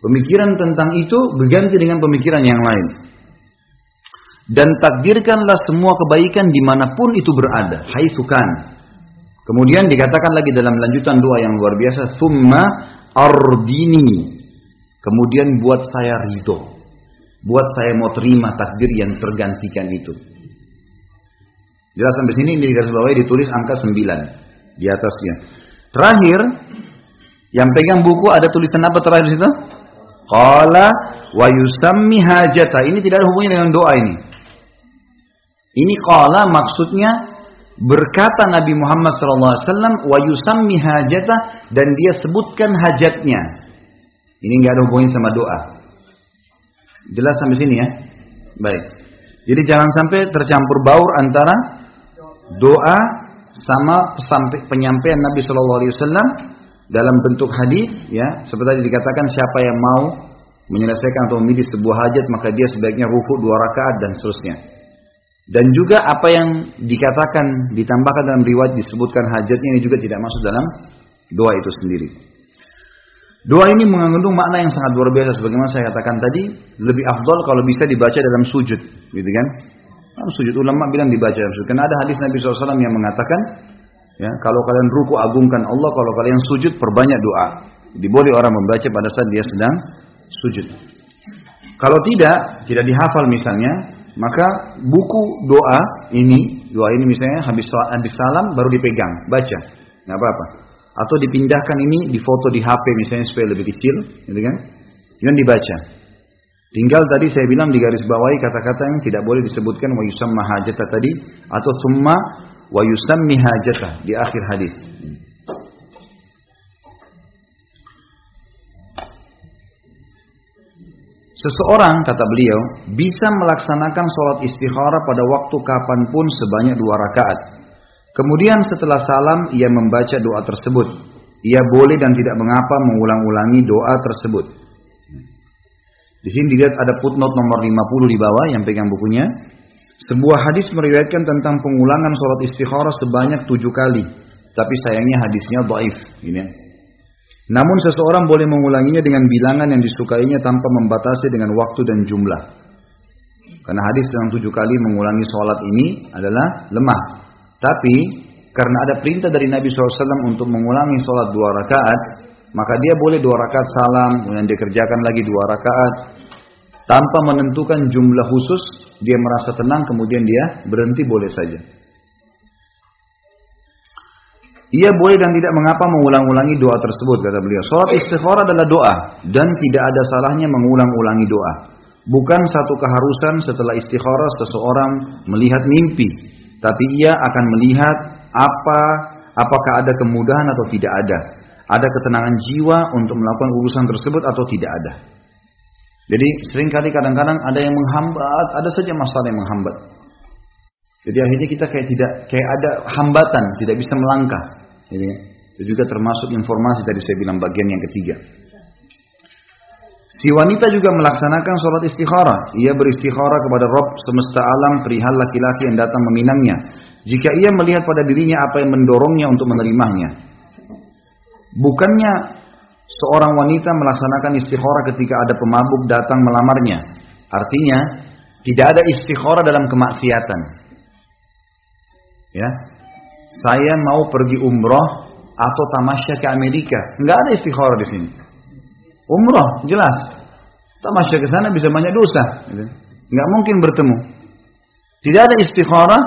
A: Pemikiran tentang itu berganti dengan pemikiran yang lain dan takdirkanlah semua kebaikan di mana pun itu berada. Hai sukan. Kemudian dikatakan lagi dalam lanjutan doa yang luar biasa, summa ardini. Kemudian buat saya ridho. Buat saya mau terima takdir yang tergantikan itu. Jelas sampai sini di garis bawah ditulis angka 9 di atasnya. Terakhir, yang pegang buku ada tulisan apa terakhir situ? Qala wa yusammi hajata. Ini tidak ada hubungannya dengan doa ini. Ini qala maksudnya berkata Nabi Muhammad SAW wa yusammi hajatah dan dia sebutkan hajatnya. Ini nggak ada hubungannya sama doa. Jelas sampai sini ya? Baik. Jadi jangan sampai tercampur baur antara doa sama penyampaian Nabi Shallallahu Alaihi Wasallam dalam bentuk hadis ya seperti tadi dikatakan siapa yang mau menyelesaikan atau memilih sebuah hajat maka dia sebaiknya ruku dua rakaat dan seterusnya. Dan juga apa yang dikatakan, ditambahkan dalam riwayat disebutkan hajatnya ini juga tidak masuk dalam doa itu sendiri. Doa ini mengandung makna yang sangat luar biasa sebagaimana saya katakan tadi, lebih afdol kalau bisa dibaca dalam sujud, gitu kan? Dalam sujud ulama bilang dibaca dalam sujud. Karena ada hadis Nabi SAW yang mengatakan, ya kalau kalian ruku agungkan Allah, kalau kalian sujud perbanyak doa. Jadi boleh orang membaca pada saat dia sedang sujud. Kalau tidak, tidak dihafal misalnya, maka buku doa ini, doa ini misalnya habis salam baru dipegang, baca, nggak apa-apa. Atau dipindahkan ini, difoto di HP misalnya supaya lebih kecil, gitu kan? Kemudian dibaca. Tinggal tadi saya bilang di garis bawahi kata-kata yang tidak boleh disebutkan wa yusamma hajata tadi atau summa wa yusammi hajata di akhir hadis. Seseorang, kata beliau, bisa melaksanakan sholat istikharah pada waktu kapan pun sebanyak dua rakaat. Kemudian setelah salam, ia membaca doa tersebut. Ia boleh dan tidak mengapa mengulang-ulangi doa tersebut. Di sini dilihat ada footnote nomor 50 di bawah yang pegang bukunya. Sebuah hadis meriwayatkan tentang pengulangan sholat istikharah sebanyak tujuh kali. Tapi sayangnya hadisnya dhaif. Ini namun seseorang boleh mengulanginya dengan bilangan yang disukainya tanpa membatasi dengan waktu dan jumlah. Karena hadis yang tujuh kali mengulangi sholat ini adalah lemah. Tapi karena ada perintah dari Nabi SAW untuk mengulangi sholat dua rakaat, maka dia boleh dua rakaat salam, kemudian dikerjakan lagi dua rakaat, tanpa menentukan jumlah khusus, dia merasa tenang, kemudian dia berhenti boleh saja. Ia boleh dan tidak mengapa mengulang-ulangi doa tersebut kata beliau. Salat istikharah adalah doa dan tidak ada salahnya mengulang-ulangi doa. Bukan satu keharusan setelah istikharah seseorang melihat mimpi, tapi ia akan melihat apa apakah ada kemudahan atau tidak ada. Ada ketenangan jiwa untuk melakukan urusan tersebut atau tidak ada. Jadi sering kali kadang-kadang ada yang menghambat, ada saja masalah yang menghambat. Jadi akhirnya kita kayak tidak kayak ada hambatan, tidak bisa melangkah. Ini itu juga termasuk informasi tadi saya bilang bagian yang ketiga. Si wanita juga melaksanakan sholat istikharah. Ia beristikharah kepada Rob semesta alam perihal laki-laki yang datang meminangnya. Jika ia melihat pada dirinya apa yang mendorongnya untuk menerimanya. Bukannya seorang wanita melaksanakan istikharah ketika ada pemabuk datang melamarnya. Artinya, tidak ada istikharah dalam kemaksiatan. Ya, saya mau pergi umroh atau tamasya ke Amerika. Enggak ada istikharah di sini. Umroh, jelas. Tamasya ke sana bisa banyak dosa. Enggak mungkin bertemu. Tidak ada istikharah,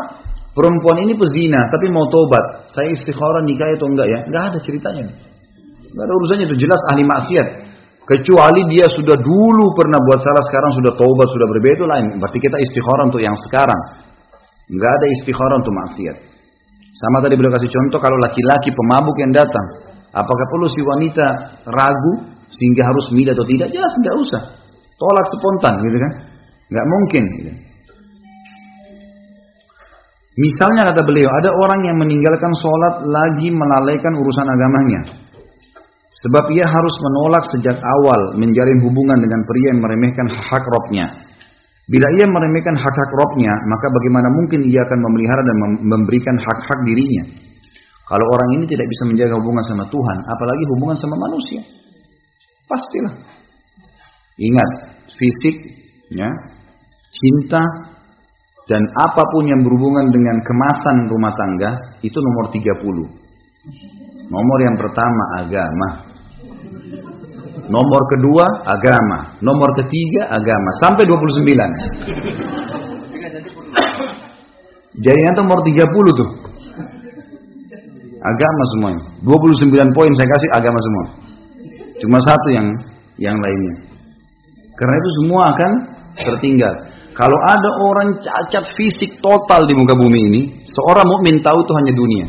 A: perempuan ini pezina, tapi mau tobat. Saya istikharah nikah atau enggak ya? Enggak ada ceritanya. Enggak ada urusannya itu jelas ahli maksiat. Kecuali dia sudah dulu pernah buat salah, sekarang sudah tobat, sudah berbeda itu lain. Berarti kita istikharah untuk yang sekarang. Enggak ada istikharah untuk maksiat. Sama tadi beliau kasih contoh kalau laki-laki pemabuk yang datang, apakah perlu si wanita ragu sehingga harus milih atau tidak? Jelas nggak usah. Tolak spontan gitu kan? Nggak mungkin. Gitu. Misalnya kata beliau, ada orang yang meninggalkan sholat lagi melalaikan urusan agamanya. Sebab ia harus menolak sejak awal menjalin hubungan dengan pria yang meremehkan hak robnya. Bila ia meremehkan hak-hak robnya, maka bagaimana mungkin ia akan memelihara dan memberikan hak-hak dirinya? Kalau orang ini tidak bisa menjaga hubungan sama Tuhan, apalagi hubungan sama manusia. Pastilah. Ingat, fisik, ya, cinta, dan apa pun yang berhubungan dengan kemasan rumah tangga, itu nomor 30. Nomor yang pertama agama, Nomor kedua agama, nomor ketiga agama sampai 29. Jadi yang nomor 30 tuh. Agama semuanya. 29 poin saya kasih agama semua. Cuma satu yang yang lainnya. Karena itu semua akan tertinggal. Kalau ada orang cacat fisik total di muka bumi ini, seorang mukmin tahu itu hanya dunia.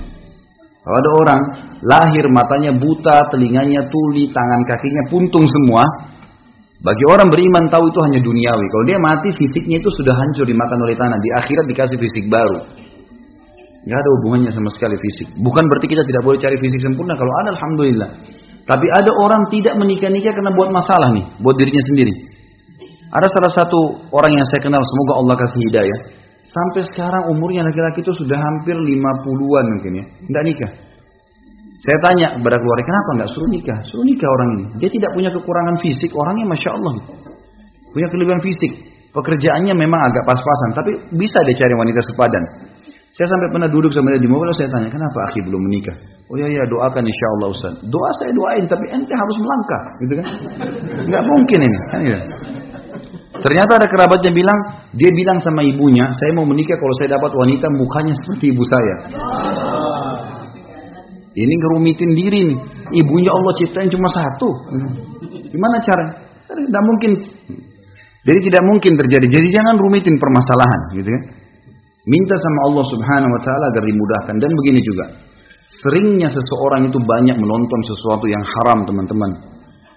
A: Kalau ada orang lahir matanya buta, telinganya tuli, tangan kakinya puntung semua. Bagi orang beriman tahu itu hanya duniawi. Kalau dia mati fisiknya itu sudah hancur dimakan oleh tanah. Di akhirat dikasih fisik baru. Gak ada hubungannya sama sekali fisik. Bukan berarti kita tidak boleh cari fisik sempurna. Kalau ada Alhamdulillah. Tapi ada orang tidak menikah-nikah karena buat masalah nih. Buat dirinya sendiri. Ada salah satu orang yang saya kenal. Semoga Allah kasih hidayah. Sampai sekarang umurnya laki-laki itu sudah hampir 50-an mungkin ya. Tidak nikah. Saya tanya kepada keluarga, kenapa nggak suruh nikah? Suruh nikah orang ini. Dia tidak punya kekurangan fisik, orangnya masya Allah. Punya kelebihan fisik. Pekerjaannya memang agak pas-pasan, tapi bisa dia cari wanita sepadan. Saya sampai pernah duduk sama dia di mobil, saya tanya, kenapa akhi belum menikah? Oh iya, iya, doakan insya Allah Ustaz. Doa saya doain, tapi ente harus melangkah, gitu kan? Nggak mungkin ini, kan ya. Ternyata ada kerabatnya bilang, dia bilang sama ibunya, saya mau menikah kalau saya dapat wanita mukanya seperti ibu saya. Ini ngerumitin diri nih. Ibunya Allah ciptain cuma satu. Gimana cara? Tidak mungkin. Jadi tidak mungkin terjadi. Jadi jangan rumitin permasalahan, gitu kan? Minta sama Allah Subhanahu wa taala agar dimudahkan dan begini juga. Seringnya seseorang itu banyak menonton sesuatu yang haram, teman-teman.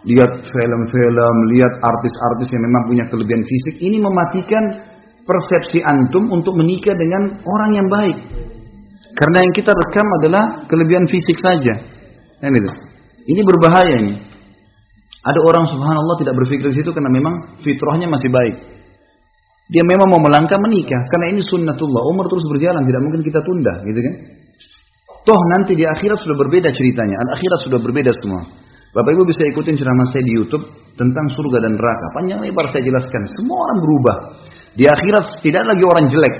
A: Lihat film-film, lihat artis-artis yang memang punya kelebihan fisik, ini mematikan persepsi antum untuk menikah dengan orang yang baik. Karena yang kita rekam adalah kelebihan fisik saja. Kan itu. Ini berbahaya ini. Ada orang subhanallah tidak berpikir di situ karena memang fitrahnya masih baik. Dia memang mau melangkah menikah karena ini sunnatullah. Umur terus berjalan, tidak mungkin kita tunda, gitu kan? Toh nanti di akhirat sudah berbeda ceritanya. Al akhirat sudah berbeda semua. Bapak Ibu bisa ikutin ceramah saya di YouTube tentang surga dan neraka. Panjang lebar saya jelaskan. Semua orang berubah. Di akhirat tidak lagi orang jelek.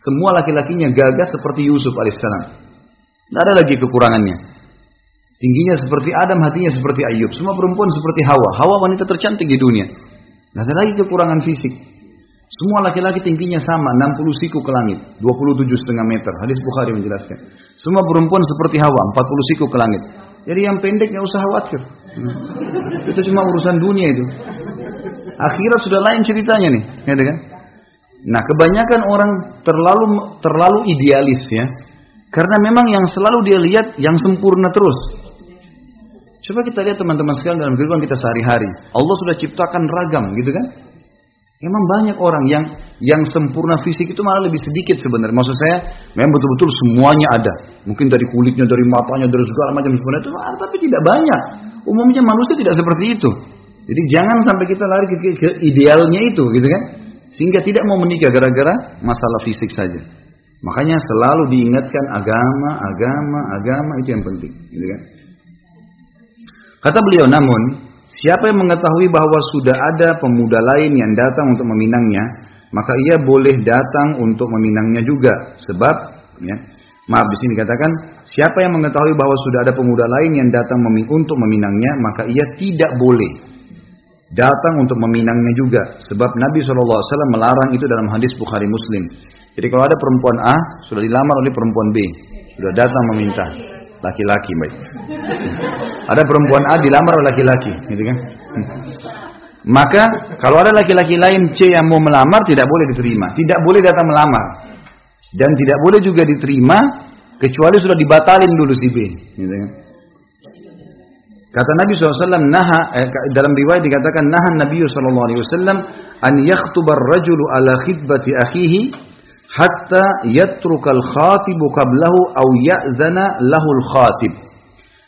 A: Semua laki-lakinya gagah seperti Yusuf alaihissalam. Tidak ada lagi kekurangannya. Tingginya seperti Adam, hatinya seperti Ayub. Semua perempuan seperti Hawa. Hawa wanita tercantik di dunia. Tidak ada lagi kekurangan fisik. Semua laki-laki tingginya sama, 60 siku ke langit, 27 setengah meter. Hadis Bukhari menjelaskan. Semua perempuan seperti Hawa, 40 siku ke langit. Jadi yang pendek nggak usah khawatir. Hmm. Itu cuma urusan dunia itu. Akhirat sudah lain ceritanya nih, ya kan? Nah, kebanyakan orang terlalu terlalu idealis ya. Karena memang yang selalu dia lihat yang sempurna terus. Coba kita lihat teman-teman sekalian dalam kehidupan kita sehari-hari. Allah sudah ciptakan ragam gitu kan? Memang banyak orang yang yang sempurna fisik itu malah lebih sedikit sebenarnya. Maksud saya, memang betul-betul semuanya ada. Mungkin dari kulitnya, dari matanya, dari segala macam sebenarnya itu, tapi tidak banyak. Umumnya manusia tidak seperti itu. Jadi jangan sampai kita lari ke, ke idealnya itu, gitu kan? Sehingga tidak mau menikah gara-gara masalah fisik saja. Makanya selalu diingatkan agama, agama, agama itu yang penting, gitu kan? Kata beliau, namun Siapa yang mengetahui bahwa sudah ada pemuda lain yang datang untuk meminangnya, maka ia boleh datang untuk meminangnya juga. Sebab, ya, maaf di sini katakan, siapa yang mengetahui bahwa sudah ada pemuda lain yang datang untuk meminangnya, maka ia tidak boleh datang untuk meminangnya juga. Sebab Nabi SAW melarang itu dalam hadis Bukhari Muslim. Jadi kalau ada perempuan A, sudah dilamar oleh perempuan B, sudah datang meminta laki-laki baik. Ada perempuan A dilamar oleh laki-laki, gitu kan? Maka kalau ada laki-laki lain C yang mau melamar tidak boleh diterima, tidak boleh datang melamar dan tidak boleh juga diterima kecuali sudah dibatalin dulu si B. Gitu kan? Kata Nabi SAW, naha, eh, dalam riwayat dikatakan, naha Nabi SAW an yakhtubar rajulu ala khidbati akhihi hatta yatrukal khatibu qablahu au ya'zana lahul khatib.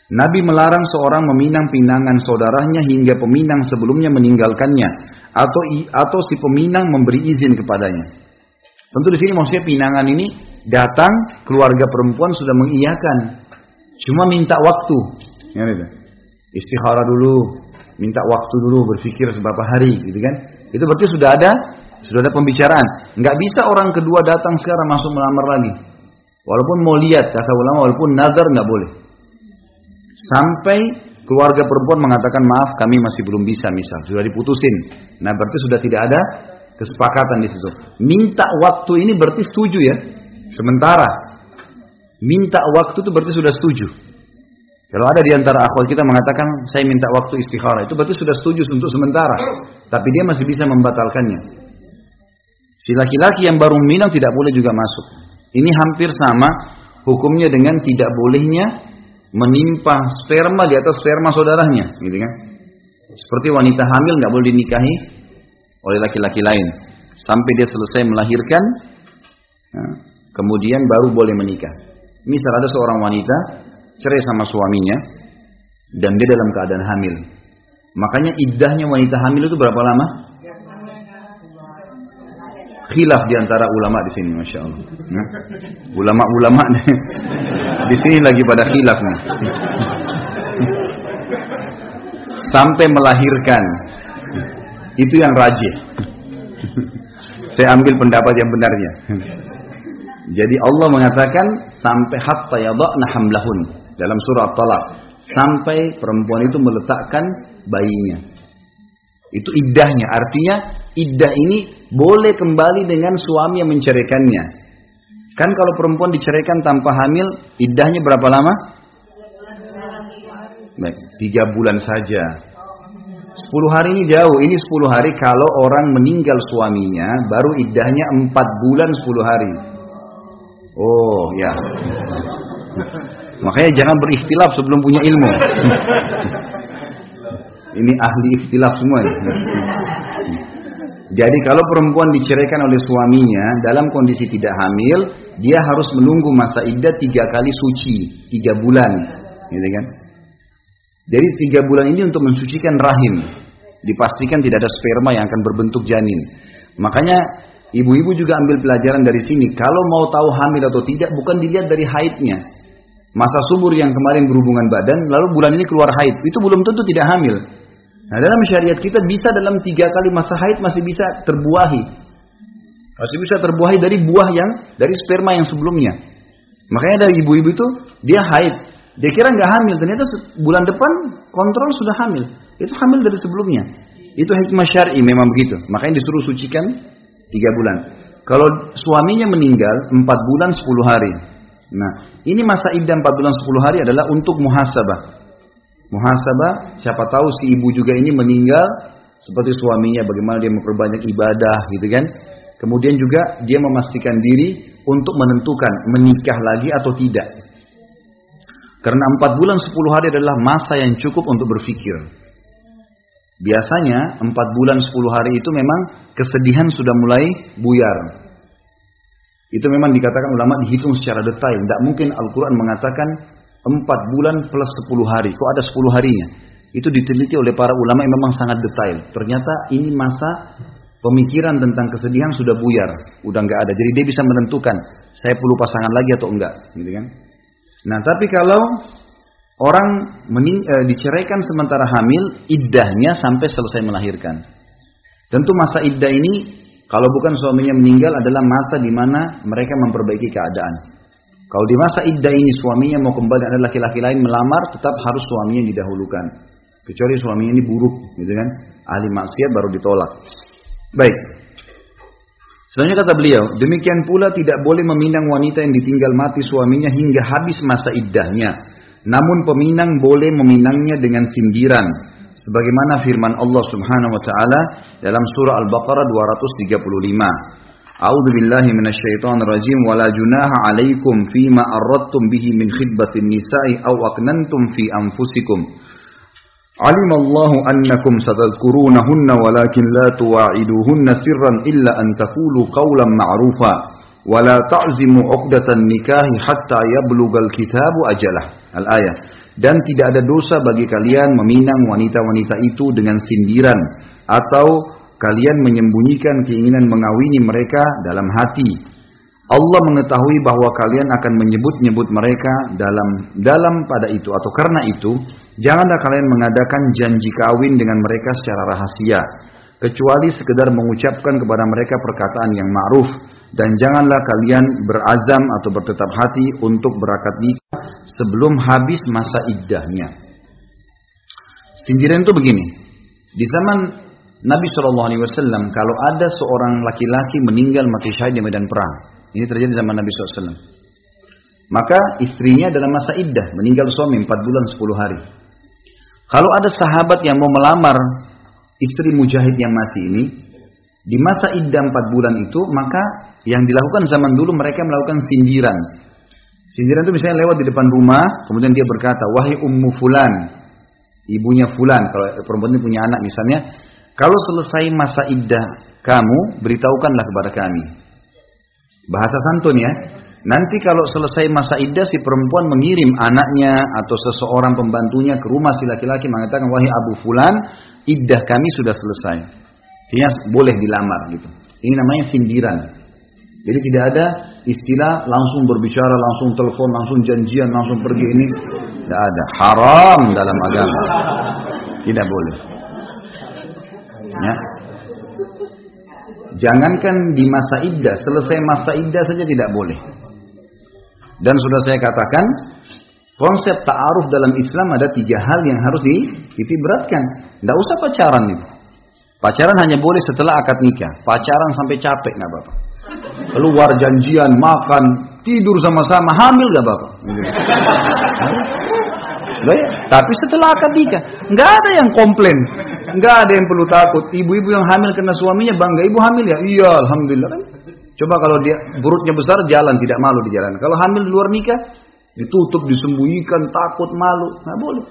A: Nabi melarang seorang meminang pinangan saudaranya hingga peminang sebelumnya meninggalkannya atau atau si peminang memberi izin kepadanya. Tentu di sini maksudnya pinangan ini datang keluarga perempuan sudah mengiyakan. Cuma minta waktu. Ya, gitu. Istikharah dulu, minta waktu dulu berpikir seberapa hari gitu kan. Itu berarti sudah ada sudah ada pembicaraan. Nggak bisa orang kedua datang sekarang masuk melamar lagi. Walaupun mau lihat kata ulama, walaupun nazar nggak boleh. Sampai keluarga perempuan mengatakan maaf kami masih belum bisa misal sudah diputusin. Nah berarti sudah tidak ada kesepakatan di situ. Minta waktu ini berarti setuju ya. Sementara minta waktu itu berarti sudah setuju. Kalau ada di antara akhwat kita mengatakan saya minta waktu istikharah itu berarti sudah setuju untuk sementara. Tapi dia masih bisa membatalkannya. Si laki-laki yang baru minang tidak boleh juga masuk. Ini hampir sama hukumnya dengan tidak bolehnya menimpa sperma di atas sperma saudaranya, gitu kan? Seperti wanita hamil nggak boleh dinikahi oleh laki-laki lain sampai dia selesai melahirkan, nah, kemudian baru boleh menikah. Misal ada seorang wanita cerai sama suaminya dan dia dalam keadaan hamil. Makanya iddahnya wanita hamil itu berapa lama? Khilaf di antara ulama di sini, masya Allah. Nah, ulama-ulama di sini lagi pada khilaf nih. Sampai melahirkan, itu yang rajih. Saya ambil pendapat yang benarnya. Jadi Allah mengatakan sampai hatta yadhna hamlahun dalam surah Talak sampai perempuan itu meletakkan bayinya. Itu iddahnya. Artinya iddah ini boleh kembali dengan suami yang menceraikannya. Kan kalau perempuan diceraikan tanpa hamil, iddahnya berapa lama? Baik, tiga bulan saja. Sepuluh hari ini jauh. Ini sepuluh hari kalau orang meninggal suaminya, baru iddahnya empat bulan sepuluh hari. Oh ya. Makanya jangan berikhtilaf sebelum punya ilmu. Ini ahli ikhtilaf semua. Jadi kalau perempuan diceraikan oleh suaminya dalam kondisi tidak hamil, dia harus menunggu masa iddah tiga kali suci, tiga bulan, gitu kan? Jadi tiga bulan ini untuk mensucikan rahim, dipastikan tidak ada sperma yang akan berbentuk janin. Makanya ibu-ibu juga ambil pelajaran dari sini. Kalau mau tahu hamil atau tidak, bukan dilihat dari haidnya. Masa subur yang kemarin berhubungan badan, lalu bulan ini keluar haid, itu belum tentu tidak hamil. Nah dalam syariat kita bisa dalam tiga kali masa haid masih bisa terbuahi. Masih bisa terbuahi dari buah yang, dari sperma yang sebelumnya. Makanya dari ibu-ibu itu, dia haid. Dia kira nggak hamil, ternyata bulan depan kontrol sudah hamil. Itu hamil dari sebelumnya. Itu hikmah syar'i memang begitu. Makanya disuruh sucikan Tiga bulan. Kalau suaminya meninggal empat bulan sepuluh hari. Nah, ini masa iddah empat bulan sepuluh hari adalah untuk muhasabah. Muhasabah, siapa tahu si ibu juga ini meninggal seperti suaminya, bagaimana dia memperbanyak ibadah gitu kan. Kemudian juga dia memastikan diri untuk menentukan menikah lagi atau tidak. Karena empat bulan sepuluh hari adalah masa yang cukup untuk berpikir. Biasanya empat bulan sepuluh hari itu memang kesedihan sudah mulai buyar. Itu memang dikatakan ulama dihitung secara detail. Tidak mungkin Al-Quran mengatakan empat bulan plus sepuluh hari. Kok ada sepuluh harinya? Itu diteliti oleh para ulama yang memang sangat detail. Ternyata ini masa pemikiran tentang kesedihan sudah buyar, udah nggak ada. Jadi dia bisa menentukan saya perlu pasangan lagi atau enggak, gitu kan? Nah, tapi kalau orang mening, e, diceraikan sementara hamil, iddahnya sampai selesai melahirkan. Tentu masa iddah ini kalau bukan suaminya meninggal adalah masa di mana mereka memperbaiki keadaan. Kalau di masa iddah ini suaminya mau kembali ada laki-laki lain melamar, tetap harus suaminya didahulukan. Kecuali suaminya ini buruk, gitu kan? Ahli maksiat baru ditolak. Baik. Selanjutnya kata beliau, demikian pula tidak boleh meminang wanita yang ditinggal mati suaminya hingga habis masa iddahnya. Namun peminang boleh meminangnya dengan sindiran. Sebagaimana firman Allah subhanahu wa ta'ala dalam surah Al-Baqarah 235. أعوذ بالله من الشيطان الرجيم. ولا جناح عليكم فيما أردتم به من خطبة النساء أو أكننتم في أنفسكم. علم الله أنكم ستذكرونهن ولكن لا تواعدوهن سرا إلا أن تقولوا قولا معروفا. ولا تعزموا عقدة النكاح حتى يبلغ الكتاب أجله. الآية. Dan tidak ada dosa bagi kalian meminang wanita-wanita itu dengan sindiran atau kalian menyembunyikan keinginan mengawini mereka dalam hati. Allah mengetahui bahwa kalian akan menyebut-nyebut mereka dalam dalam pada itu atau karena itu janganlah kalian mengadakan janji kawin dengan mereka secara rahasia kecuali sekedar mengucapkan kepada mereka perkataan yang ma'ruf dan janganlah kalian berazam atau bertetap hati untuk berakad nikah sebelum habis masa iddahnya. Sindiran itu begini. Di zaman Nabi Shallallahu Alaihi Wasallam kalau ada seorang laki-laki meninggal mati syahid di medan perang, ini terjadi zaman Nabi SAW. Maka istrinya dalam masa iddah meninggal suami 4 bulan 10 hari. Kalau ada sahabat yang mau melamar istri mujahid yang mati ini, di masa iddah 4 bulan itu, maka yang dilakukan zaman dulu mereka melakukan sindiran. Sindiran itu misalnya lewat di depan rumah, kemudian dia berkata, wahai ummu fulan, ibunya fulan, kalau perempuan ini punya anak misalnya, kalau selesai masa iddah kamu, beritahukanlah kepada kami. Bahasa santun ya. Nanti kalau selesai masa iddah si perempuan mengirim anaknya atau seseorang pembantunya ke rumah si laki-laki mengatakan wahai Abu Fulan, iddah kami sudah selesai. Ini boleh dilamar gitu. Ini namanya sindiran. Jadi tidak ada istilah langsung berbicara, langsung telepon, langsung janjian, langsung pergi ini. Tidak ada. Haram dalam agama. Tidak boleh. Ya. Jangankan di masa iddah, selesai masa iddah saja tidak boleh. Dan sudah saya katakan, konsep ta'aruf dalam Islam ada tiga hal yang harus beratkan. Tidak usah pacaran itu. Pacaran hanya boleh setelah akad nikah. Pacaran sampai capek nggak apa-apa. Keluar janjian, makan, tidur sama-sama, hamil nggak apa-apa. Tapi setelah akad nikah, nggak ada yang komplain. Enggak ada yang perlu takut. Ibu-ibu yang hamil karena suaminya bangga. Ibu hamil ya? Iya, alhamdulillah kan. Coba kalau dia burutnya besar jalan tidak malu di jalan. Kalau hamil di luar nikah ditutup, disembunyikan, takut, malu. Nggak boleh.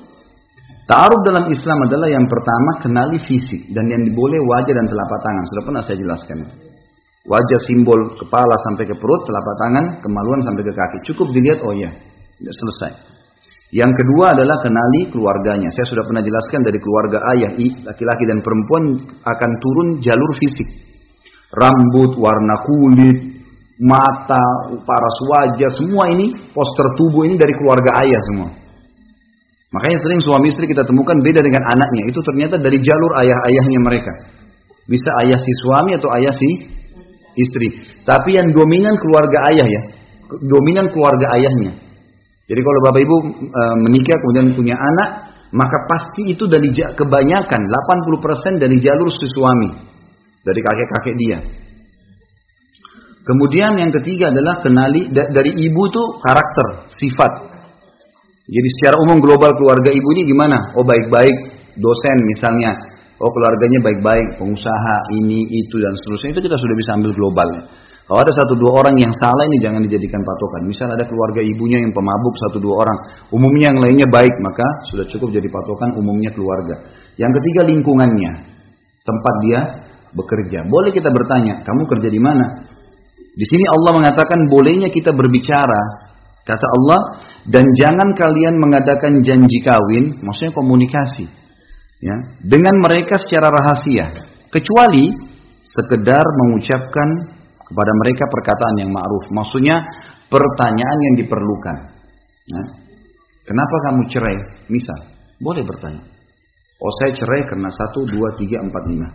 A: Ta'aruf dalam Islam adalah yang pertama kenali fisik dan yang diboleh wajah dan telapak tangan. Sudah pernah saya jelaskan. Wajah simbol kepala sampai ke perut, telapak tangan, kemaluan sampai ke kaki. Cukup dilihat, oh iya, selesai. Yang kedua adalah kenali keluarganya. Saya sudah pernah jelaskan dari keluarga ayah, laki-laki dan perempuan akan turun jalur fisik. Rambut, warna kulit, mata, paras wajah, semua ini poster tubuh ini dari keluarga ayah semua. Makanya sering suami istri kita temukan beda dengan anaknya. Itu ternyata dari jalur ayah-ayahnya mereka. Bisa ayah si suami atau ayah si istri. Tapi yang dominan keluarga ayah ya. Dominan keluarga ayahnya. Jadi kalau bapak ibu e, menikah kemudian punya anak, maka pasti itu dari kebanyakan 80% dari jalur si suami, dari kakek-kakek dia. Kemudian yang ketiga adalah kenali dari ibu itu karakter, sifat. Jadi secara umum global keluarga ibu ini gimana? Oh baik-baik, dosen misalnya. Oh keluarganya baik-baik, pengusaha ini, itu dan seterusnya. Itu kita sudah bisa ambil global. Kalau ada satu dua orang yang salah ini jangan dijadikan patokan. Misal ada keluarga ibunya yang pemabuk satu dua orang. Umumnya yang lainnya baik, maka sudah cukup jadi patokan umumnya keluarga. Yang ketiga lingkungannya. Tempat dia bekerja. Boleh kita bertanya, kamu kerja di mana? Di sini Allah mengatakan bolehnya kita berbicara. Kata Allah, dan jangan kalian mengadakan janji kawin, maksudnya komunikasi. Ya, dengan mereka secara rahasia. Kecuali sekedar mengucapkan kepada mereka perkataan yang ma'ruf. Maksudnya pertanyaan yang diperlukan. Nah, kenapa kamu cerai? Misal, boleh bertanya. Oh saya cerai karena satu, dua, tiga, empat, lima.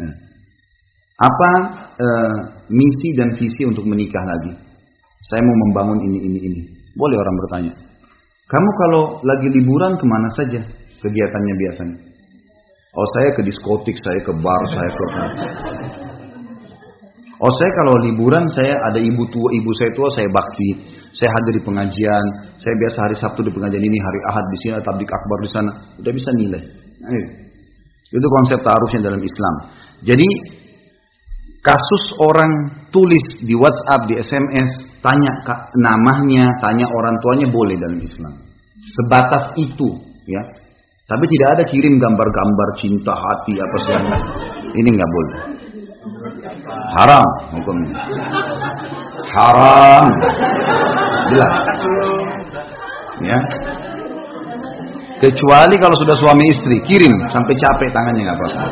A: Nah, apa e, misi dan visi untuk menikah lagi? Saya mau membangun ini, ini, ini. Boleh orang bertanya. Kamu kalau lagi liburan ke mana saja kegiatannya biasanya? Oh saya ke diskotik, saya ke bar, saya ke Oh saya kalau liburan saya ada ibu tua, ibu saya tua saya bakti. Saya hadir di pengajian. Saya biasa hari Sabtu di pengajian ini, hari Ahad di sini, tablik akbar di sana. Udah bisa nilai. Ayo. Itu konsep taruhnya dalam Islam. Jadi kasus orang tulis di WhatsApp, di SMS, tanya namanya, tanya orang tuanya boleh dalam Islam. Sebatas itu, ya. Tapi tidak ada kirim gambar-gambar cinta hati apa sih ini nggak boleh. Haram hukumnya. Haram. Jelas. Ya. Kecuali kalau sudah suami istri, kirim sampai capek tangannya nggak apa-apa.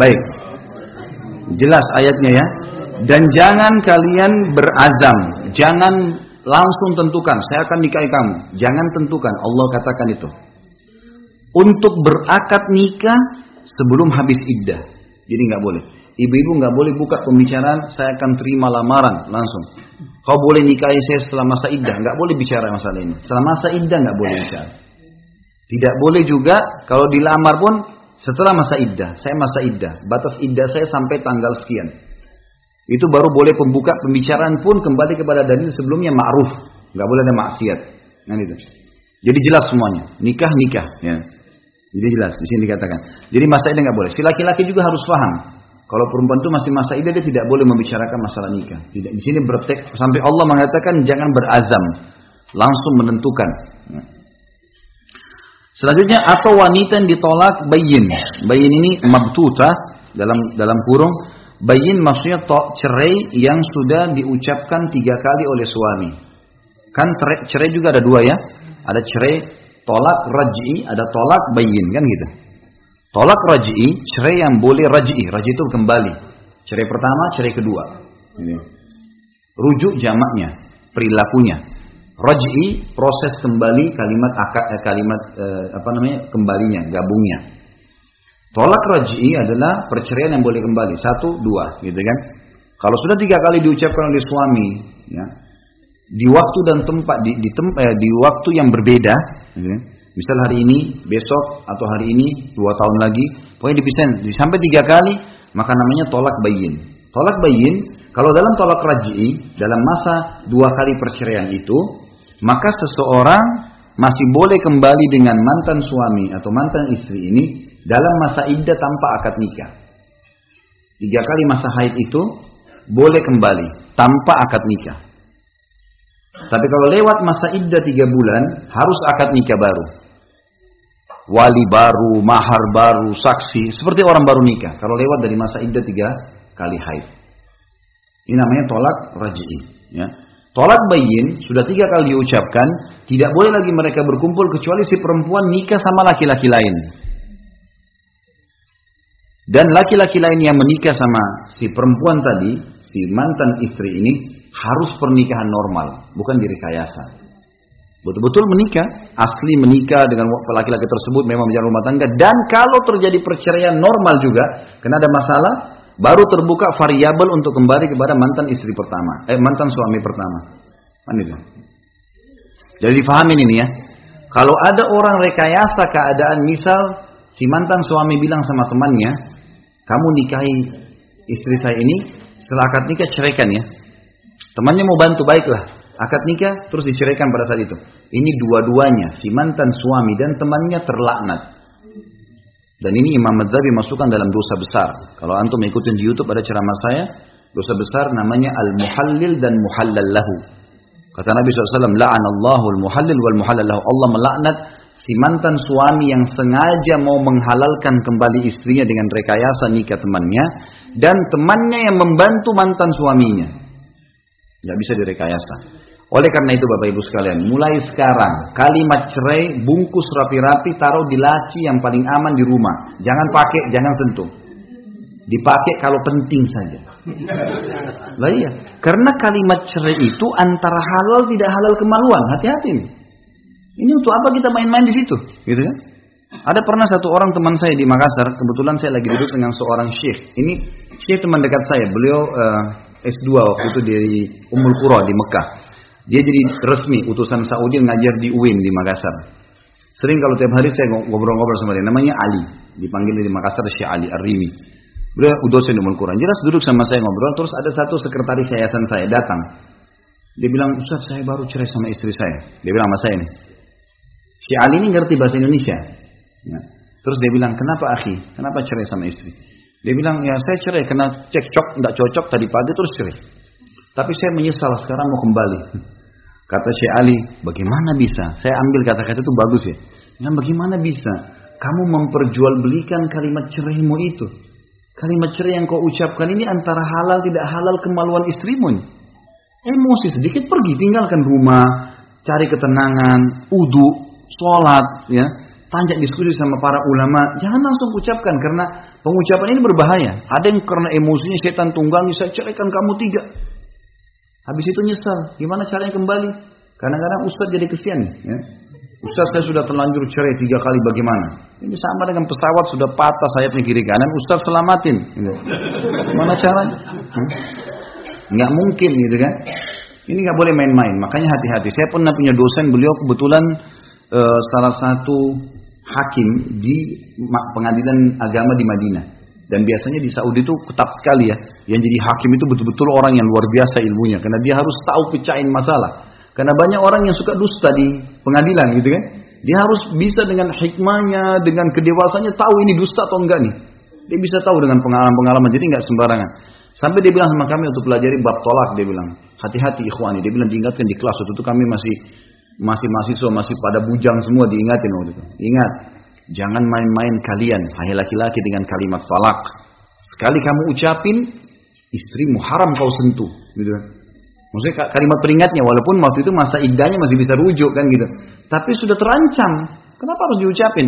A: Baik. Jelas ayatnya ya. Dan jangan kalian berazam, jangan langsung tentukan saya akan nikahi kamu. Jangan tentukan, Allah katakan itu. Untuk berakad nikah sebelum habis iddah. Jadi nggak boleh. Ibu-ibu nggak boleh buka pembicaraan, saya akan terima lamaran langsung. Kau boleh nikahi saya setelah masa iddah, nggak boleh bicara masalah ini. Setelah masa iddah nggak boleh bicara. Tidak boleh juga kalau dilamar pun setelah masa iddah. Saya masa iddah, batas iddah saya sampai tanggal sekian. Itu baru boleh pembuka pembicaraan pun kembali kepada dalil sebelumnya ma'ruf. Nggak boleh ada maksiat. Nah, itu. Jadi jelas semuanya. Nikah nikah. Ya. Jadi jelas di sini dikatakan. Jadi masa iddah nggak boleh. Si laki-laki juga harus paham. Kalau perempuan itu masih masa iddah dia tidak boleh membicarakan masalah nikah. Tidak. Di sini bertek sampai Allah mengatakan jangan berazam, langsung menentukan. Selanjutnya atau wanita yang ditolak bayin. Bayin ini mabtuta dalam dalam kurung. Bayin maksudnya to, cerai yang sudah diucapkan tiga kali oleh suami. Kan cerai juga ada dua ya. Ada cerai Tolak raj'i ada tolak bayin kan gitu. Tolak raj'i, cerai yang boleh raj'i. Raj'i itu kembali. Cerai pertama, cerai kedua. Ini. Rujuk jamaknya, perilakunya. Raj'i proses kembali kalimat akad eh, kalimat eh, apa namanya? kembalinya, gabungnya. Tolak raj'i adalah perceraian yang boleh kembali. Satu, dua, gitu kan. Kalau sudah tiga kali diucapkan oleh suami, ya, di waktu dan tempat di, di, tem, eh, di waktu yang berbeda, gitu. misal hari ini, besok atau hari ini, dua tahun lagi, pokoknya dipisah sampai tiga kali, maka namanya tolak bayin. Tolak bayin, kalau dalam tolak raj'i, dalam masa dua kali perceraian itu, maka seseorang masih boleh kembali dengan mantan suami atau mantan istri ini dalam masa iddah tanpa akad nikah. Tiga kali masa haid itu boleh kembali tanpa akad nikah. Tapi kalau lewat masa iddah tiga bulan, harus akad nikah baru. Wali baru, mahar baru, saksi, seperti orang baru nikah. Kalau lewat dari masa iddah tiga kali haid. Ini namanya tolak raj'i. Ya. Tolak bayin sudah tiga kali diucapkan, tidak boleh lagi mereka berkumpul kecuali si perempuan nikah sama laki-laki lain. Dan laki-laki lain yang menikah sama si perempuan tadi, si mantan istri ini, harus pernikahan normal, bukan direkayasa. Betul-betul menikah, asli menikah dengan laki-laki tersebut memang menjalin rumah tangga. Dan kalau terjadi perceraian normal juga, karena ada masalah, baru terbuka variabel untuk kembali kepada mantan istri pertama, eh mantan suami pertama. Kan. Jadi difahamin ini ya. Kalau ada orang rekayasa keadaan, misal si mantan suami bilang sama temannya, kamu nikahi istri saya ini setelah akad nikah ceraikan ya. Temannya mau bantu baiklah. Akad nikah terus diceraikan pada saat itu. Ini dua-duanya, si mantan suami dan temannya terlaknat. Dan ini Imam Madzhabi masukkan dalam dosa besar. Kalau antum ikutin di YouTube ada ceramah saya, dosa besar namanya al-muhallil dan muhallal lahu. Kata Nabi SAW, La'anallahu al-muhallil wal muhallal lahu. Allah melaknat si mantan suami yang sengaja mau menghalalkan kembali istrinya dengan rekayasa nikah temannya dan temannya yang membantu mantan suaminya. Tidak bisa direkayasa. Oleh karena itu Bapak Ibu sekalian, mulai sekarang kalimat cerai bungkus rapi-rapi taruh di laci yang paling aman di rumah. Jangan pakai, jangan sentuh. Dipakai kalau penting saja. Lah iya, karena kalimat cerai itu antara halal tidak halal kemaluan. Hati-hati nih. Ini untuk apa kita main-main di situ? Gitu kan? Ada pernah satu orang teman saya di Makassar, kebetulan saya lagi duduk dengan seorang syekh. Ini syekh teman dekat saya, beliau uh, S2 waktu itu di Umul Qura di Mekah. Dia jadi resmi utusan Saudi ngajar di UIN di Makassar. Sering kalau tiap hari saya ngobrol-ngobrol sama dia, namanya Ali. Dipanggil di Makassar Syekh Ali Ar-Rimi. Beliau di Umul Quran. Jelas duduk sama saya ngobrol, terus ada satu sekretaris yayasan saya datang. Dia bilang, Ustaz saya baru cerai sama istri saya. Dia bilang sama saya nih, Si Ali ini ngerti bahasa Indonesia. Ya. Terus dia bilang, kenapa akhi? Kenapa cerai sama istri? Dia bilang, ya saya cerai karena cekcok, tidak cocok tadi pagi terus cerai. Tapi saya menyesal sekarang mau kembali. Kata Syekh Ali, bagaimana bisa? Saya ambil kata-kata itu bagus ya. Ya bagaimana bisa? Kamu memperjualbelikan kalimat ceraimu itu. Kalimat cerai yang kau ucapkan ini antara halal tidak halal kemaluan istrimu. Emosi sedikit pergi, tinggalkan rumah, cari ketenangan, uduk, sholat, ya, tanjak diskusi sama para ulama, jangan langsung ucapkan karena pengucapan ini berbahaya. Ada yang karena emosinya setan tunggangi, saya ceraikan kamu tiga. Habis itu nyesal, gimana caranya kembali? Kadang-kadang ustaz jadi kesian, ya. Ustaz saya sudah terlanjur cerai tiga kali bagaimana? Ini sama dengan pesawat sudah patah sayapnya kiri kanan, Ustaz selamatin. Gitu. Gimana caranya? Hmm? Nggak mungkin gitu kan? Ini nggak boleh main-main. Makanya hati-hati. Saya pernah punya dosen, beliau kebetulan uh, salah satu hakim di pengadilan agama di Madinah. Dan biasanya di Saudi itu ketat sekali ya. Yang jadi hakim itu betul-betul orang yang luar biasa ilmunya. Karena dia harus tahu pecahin masalah. Karena banyak orang yang suka dusta di pengadilan gitu kan. Dia harus bisa dengan hikmahnya, dengan kedewasannya tahu ini dusta atau enggak nih. Dia bisa tahu dengan pengalaman-pengalaman. Jadi enggak sembarangan. Sampai dia bilang sama kami untuk pelajari bab tolak. Dia bilang, hati-hati ikhwani. Dia bilang diingatkan di kelas. Waktu itu kami masih masih mahasiswa masih pada bujang semua diingatin waktu itu. Ingat, jangan main-main kalian, hanya laki-laki dengan kalimat talak. Sekali kamu ucapin, istrimu haram kau sentuh, gitu. Maksudnya kalimat peringatnya, walaupun waktu itu masa iddahnya masih bisa rujuk kan gitu. Tapi sudah terancam, kenapa harus diucapin?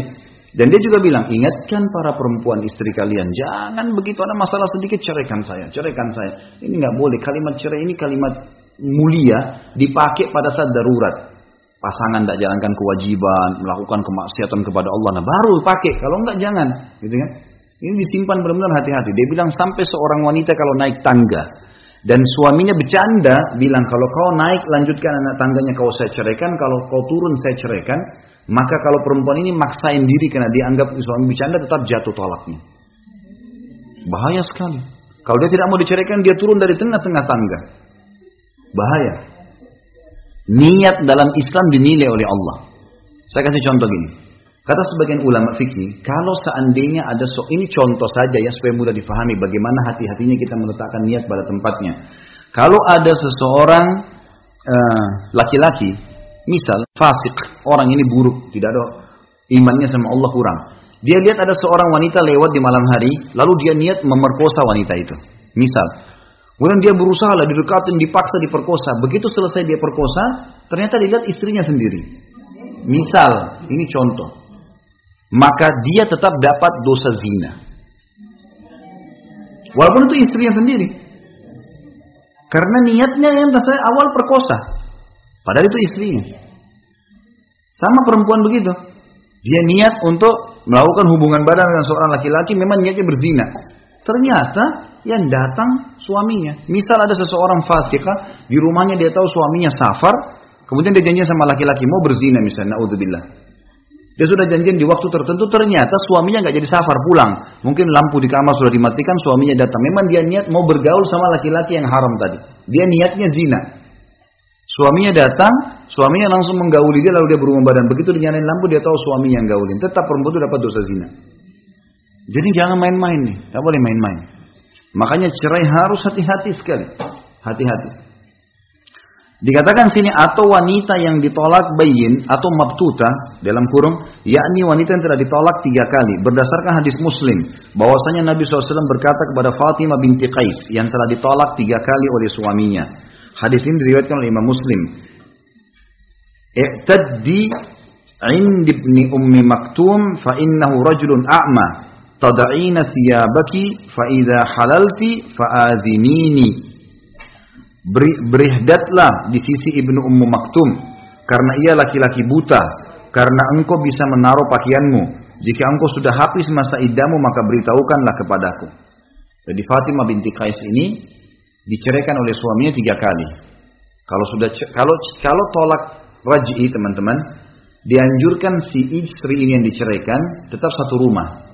A: Dan dia juga bilang, ingatkan para perempuan istri kalian, jangan begitu ada masalah sedikit ceraikan saya, ceraikan saya. Ini nggak boleh. Kalimat cerai ini kalimat mulia dipakai pada saat darurat pasangan tidak jalankan kewajiban, melakukan kemaksiatan kepada Allah, nah baru pakai. Kalau enggak jangan, gitu kan? Ini disimpan benar-benar hati-hati. Dia bilang sampai seorang wanita kalau naik tangga dan suaminya bercanda bilang kalau kau naik lanjutkan anak tangganya kau saya ceraikan, kalau kau turun saya ceraikan, maka kalau perempuan ini maksain diri karena dia anggap suami bercanda tetap jatuh tolaknya. Bahaya sekali. Kalau dia tidak mau diceraikan, dia turun dari tengah-tengah tangga. Bahaya. Niat dalam Islam dinilai oleh Allah. Saya kasih contoh gini. Kata sebagian ulama fikih, kalau seandainya ada so ini contoh saja ya supaya mudah difahami bagaimana hati-hatinya kita meletakkan niat pada tempatnya. Kalau ada seseorang eh, laki-laki, uh, misal fasik, orang ini buruk, tidak ada imannya sama Allah kurang. Dia lihat ada seorang wanita lewat di malam hari, lalu dia niat memerkosa wanita itu. Misal, Kemudian dia berusaha lah didekatin, dipaksa, diperkosa. Begitu selesai dia perkosa, ternyata dilihat istrinya sendiri. Misal, ini contoh. Maka dia tetap dapat dosa zina. Walaupun itu istrinya sendiri. Karena niatnya yang saya awal perkosa. Padahal itu istrinya. Sama perempuan begitu. Dia niat untuk melakukan hubungan badan dengan seorang laki-laki memang niatnya berzina. Ternyata yang datang suaminya. Misal ada seseorang fasikah, di rumahnya dia tahu suaminya safar, kemudian dia janji sama laki-laki mau berzina misalnya, naudzubillah. Dia sudah janjian di waktu tertentu, ternyata suaminya nggak jadi safar pulang. Mungkin lampu di kamar sudah dimatikan, suaminya datang. Memang dia niat mau bergaul sama laki-laki yang haram tadi. Dia niatnya zina. Suaminya datang, suaminya langsung menggauli dia lalu dia berumah badan. Begitu dinyalain lampu dia tahu suaminya yang gaulin. Tetap perempuan itu dapat dosa zina. Jadi jangan main-main nih, nggak boleh main-main. Makanya cerai harus hati-hati sekali. Hati-hati. Dikatakan sini atau wanita yang ditolak bayin atau mabtuta dalam kurung, yakni wanita yang telah ditolak tiga kali. Berdasarkan hadis Muslim, bahwasanya Nabi SAW berkata kepada Fatimah binti Qais yang telah ditolak tiga kali oleh suaminya. Hadis ini diriwayatkan oleh Imam Muslim. Tadi, 'ind ibni ummi maktum fa innahu rajulun a'ma tad'ina thiyabaki fa halalti fa'adhinini. Berihdatlah di sisi Ibnu Ummu Maktum karena ia laki-laki buta, karena engkau bisa menaruh pakaianmu. Jika engkau sudah habis masa idamu maka beritahukanlah kepadaku. Jadi Fatimah binti Qais ini diceraikan oleh suaminya tiga kali. Kalau sudah kalau kalau tolak raj'i teman-teman dianjurkan si istri ini yang diceraikan tetap satu rumah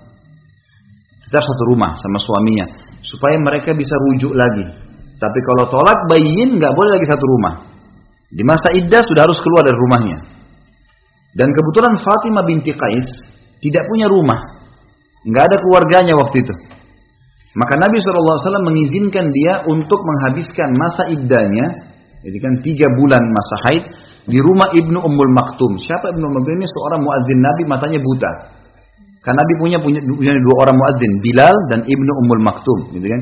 A: tetap satu rumah sama suaminya supaya mereka bisa rujuk lagi tapi kalau tolak bayin nggak boleh lagi satu rumah. Di masa iddah sudah harus keluar dari rumahnya. Dan kebetulan Fatimah binti Qais tidak punya rumah. Nggak ada keluarganya waktu itu. Maka Nabi SAW mengizinkan dia untuk menghabiskan masa iddahnya, jadi kan tiga bulan masa haid, di rumah Ibnu Ummul Maktum. Siapa Ibnu Ummul Maktum ini? Seorang muadzin Nabi matanya buta. Karena Nabi punya, punya, punya dua orang muadzin, Bilal dan Ibnu Ummul Maktum, gitu kan?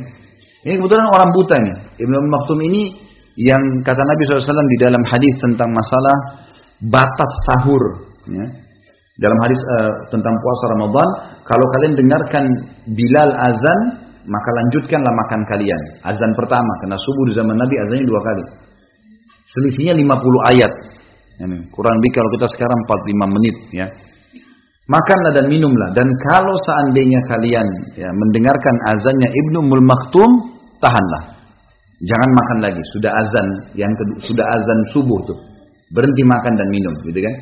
A: Ini kebetulan orang buta nih. Ibnu Maktum ini yang kata Nabi SAW di dalam hadis tentang masalah batas sahur. Ya. Dalam hadis uh, tentang puasa Ramadan, kalau kalian dengarkan Bilal azan, maka lanjutkanlah makan kalian. Azan pertama, karena subuh di zaman Nabi azannya dua kali. Selisihnya 50 ayat. Kurang lebih kalau kita sekarang 45 menit ya. Makanlah dan minumlah. Dan kalau seandainya kalian ya, mendengarkan azannya Ibnu Mul Maktum, tahanlah. Jangan makan lagi, sudah azan yang kedua, sudah azan subuh tuh. Berhenti makan dan minum, gitu kan?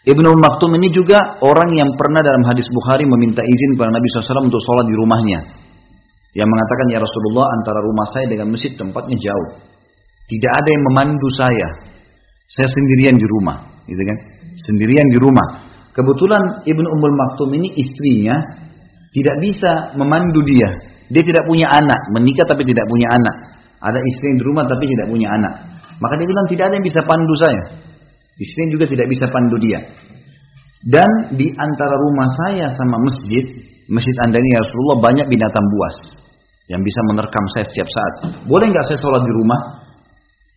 A: Ibnu Maktum ini juga orang yang pernah dalam hadis Bukhari meminta izin kepada Nabi SAW untuk sholat di rumahnya. Yang mengatakan, Ya Rasulullah, antara rumah saya dengan masjid tempatnya jauh. Tidak ada yang memandu saya. Saya sendirian di rumah. Gitu kan? Sendirian di rumah. Kebetulan Ibnu Ummul Maktum ini istrinya tidak bisa memandu dia. Dia tidak punya anak, menikah tapi tidak punya anak. Ada istri di rumah tapi tidak punya anak. Maka dia bilang tidak ada yang bisa pandu saya. Istri juga tidak bisa pandu dia. Dan di antara rumah saya sama masjid, masjid anda ini ya Rasulullah banyak binatang buas yang bisa menerkam saya setiap saat. Boleh nggak saya sholat di rumah?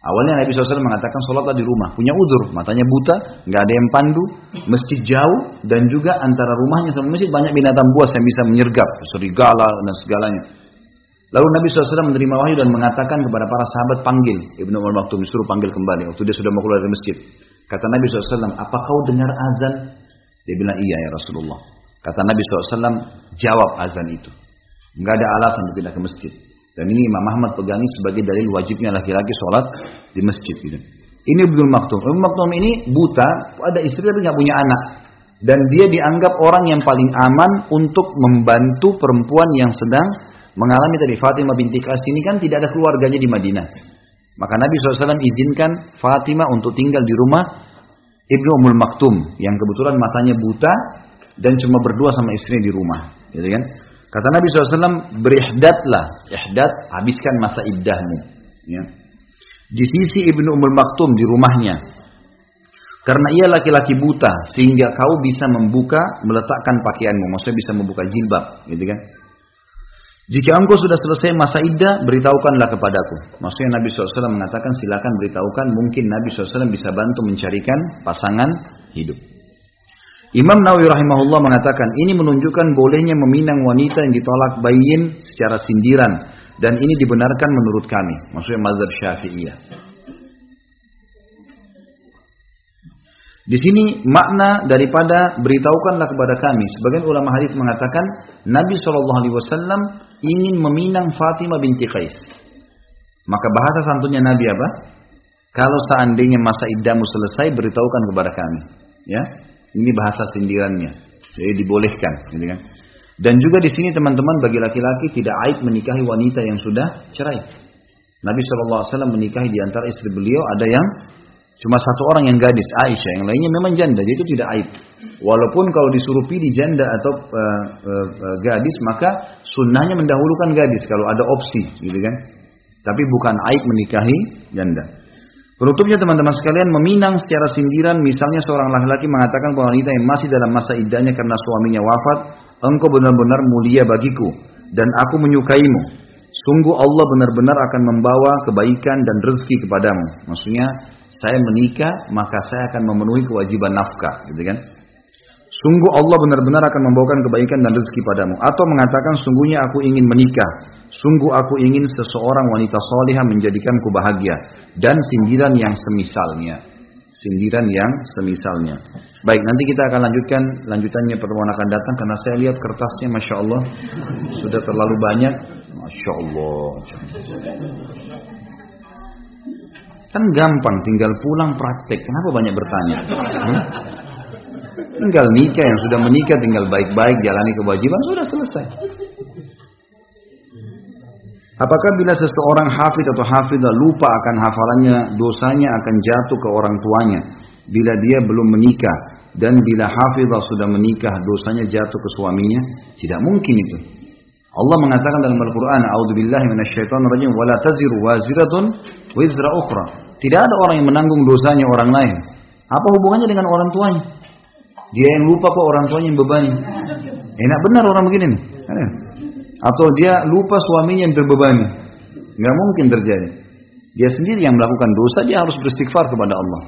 A: Awalnya Nabi SAW mengatakan sholatlah di rumah. Punya udur, matanya buta, nggak ada yang pandu, masjid jauh, dan juga antara rumahnya sama masjid banyak binatang buas yang bisa menyergap, serigala dan segalanya. Lalu Nabi SAW menerima wahyu dan mengatakan kepada para sahabat panggil Ibnu Umar Maktum disuruh panggil kembali waktu dia sudah mau keluar dari masjid. Kata Nabi SAW, apa kau dengar azan? Dia bilang iya ya Rasulullah. Kata Nabi SAW, jawab azan itu. Enggak ada alasan untuk pindah ke masjid. Dan ini Imam Ahmad pegangi sebagai dalil wajibnya laki-laki sholat di masjid. Gitu. Ini Ibnu Maktum. Ibnu Maktum ini buta, ada istri tapi nggak punya anak. Dan dia dianggap orang yang paling aman untuk membantu perempuan yang sedang mengalami tadi Fatimah binti Qais ini kan tidak ada keluarganya di Madinah. Maka Nabi SAW izinkan Fatimah untuk tinggal di rumah Ibnu Umul Maktum yang kebetulan matanya buta dan cuma berdua sama istrinya di rumah, gitu kan? Kata Nabi SAW, berihdatlah. Ihdat, habiskan masa iddahmu. Ya. Di sisi Ibnu Umul Maktum di rumahnya. Karena ia laki-laki buta, sehingga kau bisa membuka, meletakkan pakaianmu. Maksudnya bisa membuka jilbab. Gitu kan? Jika engkau sudah selesai masa iddah, beritahukanlah kepadaku. Maksudnya Nabi SAW mengatakan, silakan beritahukan. Mungkin Nabi SAW bisa bantu mencarikan pasangan hidup. Imam Nawawi rahimahullah mengatakan ini menunjukkan bolehnya meminang wanita yang ditolak bayin secara sindiran dan ini dibenarkan menurut kami, maksudnya mazhab Syafi'iyah. Di sini makna daripada beritahukanlah kepada kami. Sebagian ulama hadis mengatakan Nabi Shallallahu Alaihi Wasallam ingin meminang Fatimah binti Qais. Maka bahasa santunnya Nabi apa? Kalau seandainya masa iddamu selesai, beritahukan kepada kami. Ya, Ini bahasa sindirannya. Jadi dibolehkan, gitu kan. Dan juga di sini teman-teman bagi laki-laki tidak aib menikahi wanita yang sudah cerai. Nabi SAW menikahi di antara istri beliau ada yang cuma satu orang yang gadis, Aisyah. Yang lainnya memang janda, jadi itu tidak aib. Walaupun kalau disuruh pilih janda atau uh, uh, uh, gadis, maka sunnahnya mendahulukan gadis kalau ada opsi, gitu kan. Tapi bukan aib menikahi janda. Penutupnya teman-teman sekalian meminang secara sindiran misalnya seorang laki-laki mengatakan bahwa wanita yang masih dalam masa iddahnya karena suaminya wafat engkau benar-benar mulia bagiku dan aku menyukaimu. Sungguh Allah benar-benar akan membawa kebaikan dan rezeki kepadamu. Maksudnya saya menikah maka saya akan memenuhi kewajiban nafkah, gitu kan? Sungguh Allah benar-benar akan membawakan kebaikan dan rezeki padamu. Atau mengatakan sungguhnya aku ingin menikah. Sungguh aku ingin seseorang wanita solehah menjadikanku bahagia. Dan sindiran yang semisalnya sindiran yang semisalnya. Baik, nanti kita akan lanjutkan lanjutannya pertemuan akan datang karena saya lihat kertasnya Masya Allah sudah terlalu banyak. Masya Allah. Kan gampang, tinggal pulang praktek. Kenapa banyak bertanya? Hmm? Tinggal nikah yang sudah menikah, tinggal baik-baik jalani kewajiban sudah selesai. Apakah bila seseorang hafid atau hafidah lupa akan hafalannya, dosanya akan jatuh ke orang tuanya bila dia belum menikah dan bila hafidah sudah menikah dosanya jatuh ke suaminya? Tidak mungkin itu. Allah mengatakan dalam Al-Qur'an, "A'udzubillahi minasyaitonir wa la taziru waziratun wizra ukhra." Tidak ada orang yang menanggung dosanya orang lain. Apa hubungannya dengan orang tuanya? Dia yang lupa kok orang tuanya yang bebani. Enak benar orang begini nih. Atau dia lupa suaminya yang terbebani. Nggak mungkin terjadi. Dia sendiri yang melakukan dosa, dia harus beristighfar kepada Allah.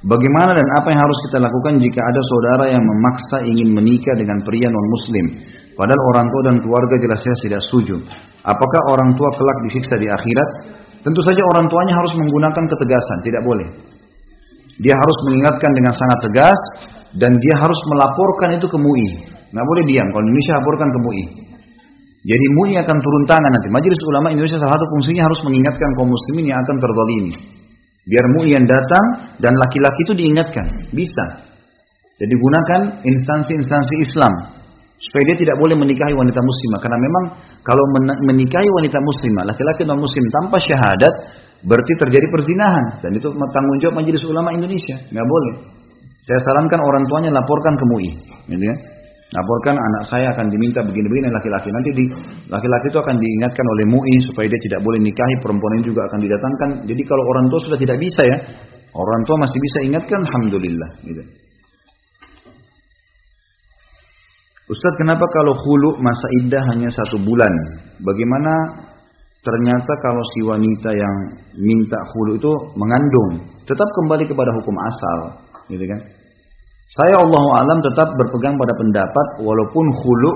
A: Bagaimana dan apa yang harus kita lakukan jika ada saudara yang memaksa ingin menikah dengan pria non-muslim? Padahal orang tua dan keluarga jelas-jelas tidak setuju. Apakah orang tua kelak disiksa di akhirat? Tentu saja orang tuanya harus menggunakan ketegasan, tidak boleh. Dia harus mengingatkan dengan sangat tegas dan dia harus melaporkan itu ke MUI. Nggak boleh diam. Kalau Indonesia laporkan ke MUI. Jadi MUI akan turun tangan nanti. Majelis Ulama Indonesia salah satu fungsinya harus mengingatkan kaum muslimin yang akan ini. Biar MUI yang datang dan laki-laki itu diingatkan. Bisa. Jadi gunakan instansi-instansi Islam supaya dia tidak boleh menikahi wanita muslimah karena memang kalau menikahi wanita muslimah laki-laki non muslim tanpa syahadat berarti terjadi perzinahan dan itu tanggung jawab majelis ulama Indonesia nggak boleh saya sarankan orang tuanya laporkan ke MUI. Gitu ya. Laporkan anak saya akan diminta begini-begini laki-laki. Nanti di laki-laki itu akan diingatkan oleh MUI supaya dia tidak boleh nikahi. Perempuan ini juga akan didatangkan. Jadi kalau orang tua sudah tidak bisa ya. Orang tua masih bisa ingatkan. Alhamdulillah. Gitu. Ustaz kenapa kalau hulu masa iddah hanya satu bulan? Bagaimana ternyata kalau si wanita yang minta hulu itu mengandung? Tetap kembali kepada hukum asal. Gitu kan? Saya Allah alam tetap berpegang pada pendapat walaupun hulu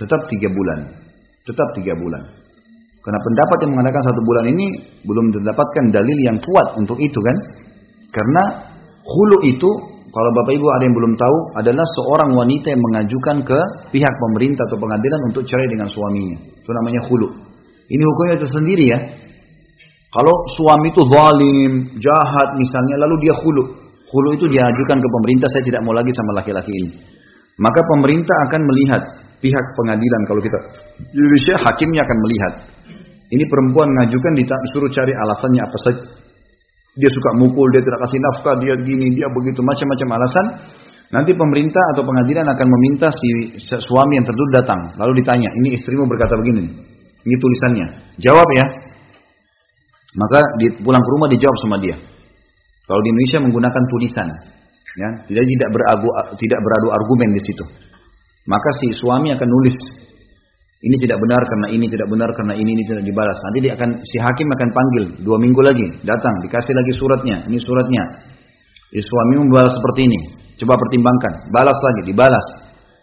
A: tetap tiga bulan. Tetap tiga bulan. Karena pendapat yang mengatakan satu bulan ini belum mendapatkan dalil yang kuat untuk itu kan. Karena hulu itu kalau Bapak Ibu ada yang belum tahu adalah seorang wanita yang mengajukan ke pihak pemerintah atau pengadilan untuk cerai dengan suaminya. Itu namanya hulu. Ini hukumnya tersendiri ya. Kalau suami itu zalim, jahat misalnya, lalu dia hulu. Hulu itu diajukan ke pemerintah, saya tidak mau lagi sama laki-laki ini. Maka pemerintah akan melihat pihak pengadilan kalau kita Indonesia hakimnya akan melihat. Ini perempuan mengajukan disuruh cari alasannya apa saja. Dia suka mukul, dia tidak kasih nafkah, dia gini, dia begitu macam-macam alasan. Nanti pemerintah atau pengadilan akan meminta si suami yang tertuduh datang. Lalu ditanya, ini istrimu berkata begini. Ini tulisannya. Jawab ya. Maka pulang ke rumah dijawab sama dia. Kalau di Indonesia menggunakan tulisan, ya, tidak tidak beragu, tidak beradu argumen di situ. Maka si suami akan nulis ini tidak benar karena ini tidak benar karena ini ini tidak dibalas. Nanti dia akan si hakim akan panggil dua minggu lagi datang dikasih lagi suratnya ini suratnya. Si suami membalas seperti ini. Coba pertimbangkan, balas lagi, dibalas.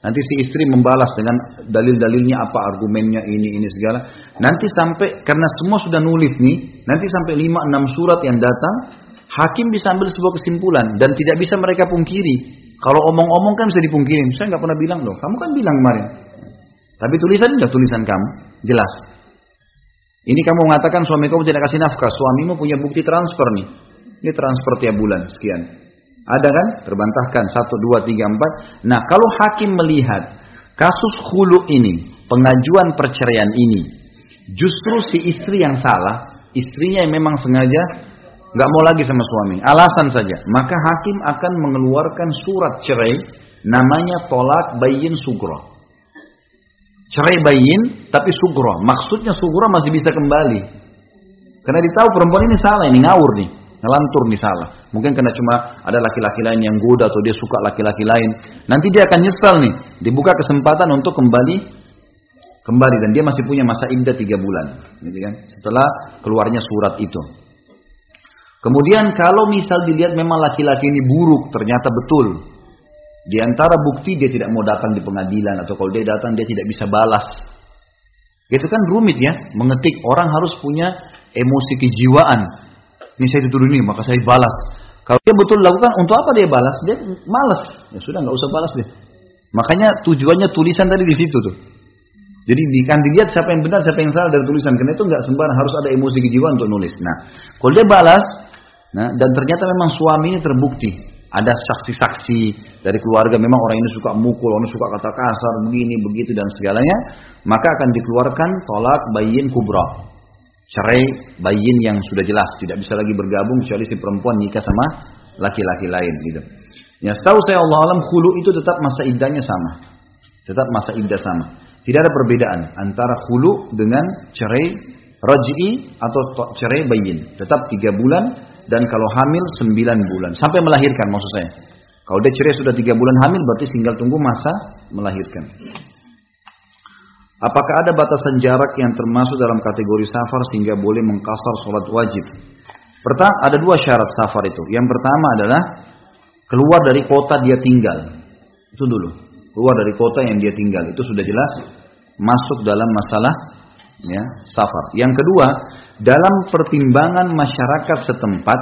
A: Nanti si istri membalas dengan dalil-dalilnya apa argumennya ini ini segala. Nanti sampai karena semua sudah nulis nih, nanti sampai lima enam surat yang datang, Hakim bisa ambil sebuah kesimpulan dan tidak bisa mereka pungkiri. Kalau omong-omong kan bisa dipungkiri. Saya nggak pernah bilang loh. Kamu kan bilang kemarin. Tapi tulisan sudah tulisan kamu, jelas. Ini kamu mengatakan suami kamu tidak kasih nafkah, suamimu punya bukti transfer nih. Ini transfer tiap bulan sekian. Ada kan? Terbantahkan satu dua tiga empat. Nah kalau hakim melihat kasus hulu ini, pengajuan perceraian ini, justru si istri yang salah, istrinya yang memang sengaja nggak mau lagi sama suami, alasan saja, maka hakim akan mengeluarkan surat cerai, namanya tolak bayin sugro. Cerai bayin, tapi sugro. Maksudnya sugro masih bisa kembali. Karena ditahu perempuan ini salah, ini ngawur nih. Ngelantur nih salah. Mungkin karena cuma ada laki-laki lain yang goda atau dia suka laki-laki lain. Nanti dia akan nyesal nih. Dibuka kesempatan untuk kembali kembali dan dia masih punya masa indah tiga bulan, gitu kan? Setelah keluarnya surat itu. Kemudian kalau misal dilihat memang laki-laki ini buruk, ternyata betul. Di antara bukti dia tidak mau datang di pengadilan atau kalau dia datang dia tidak bisa balas. Itu kan rumit ya, mengetik orang harus punya emosi kejiwaan ini saya dituduh ini, maka saya balas. Kalau dia betul lakukan, untuk apa dia balas? Dia malas. Ya sudah, nggak usah balas deh. Makanya tujuannya tulisan tadi di situ tuh. Jadi kan dilihat siapa yang benar, siapa yang salah dari tulisan. Karena itu nggak sembarang harus ada emosi kejiwaan untuk nulis. Nah, kalau dia balas, nah, dan ternyata memang suami ini terbukti. Ada saksi-saksi dari keluarga, memang orang ini suka mukul, orang ini suka kata kasar, begini, begitu, dan segalanya. Maka akan dikeluarkan tolak bayin kubra cerai bayin yang sudah jelas tidak bisa lagi bergabung kecuali si perempuan nikah sama laki-laki lain gitu. Ya, setahu saya Allah alam hulu itu tetap masa iddahnya sama. Tetap masa iddah sama. Tidak ada perbedaan antara hulu dengan cerai raj'i atau cerai bayin. Tetap tiga bulan dan kalau hamil sembilan bulan sampai melahirkan maksud saya. Kalau dia cerai sudah tiga bulan hamil berarti tinggal tunggu masa melahirkan. Apakah ada batasan jarak yang termasuk dalam kategori safar sehingga boleh mengkasar sholat wajib? Pertama, ada dua syarat safar itu. Yang pertama adalah keluar dari kota dia tinggal. Itu dulu. Keluar dari kota yang dia tinggal. Itu sudah jelas masuk dalam masalah ya, safar. Yang kedua, dalam pertimbangan masyarakat setempat,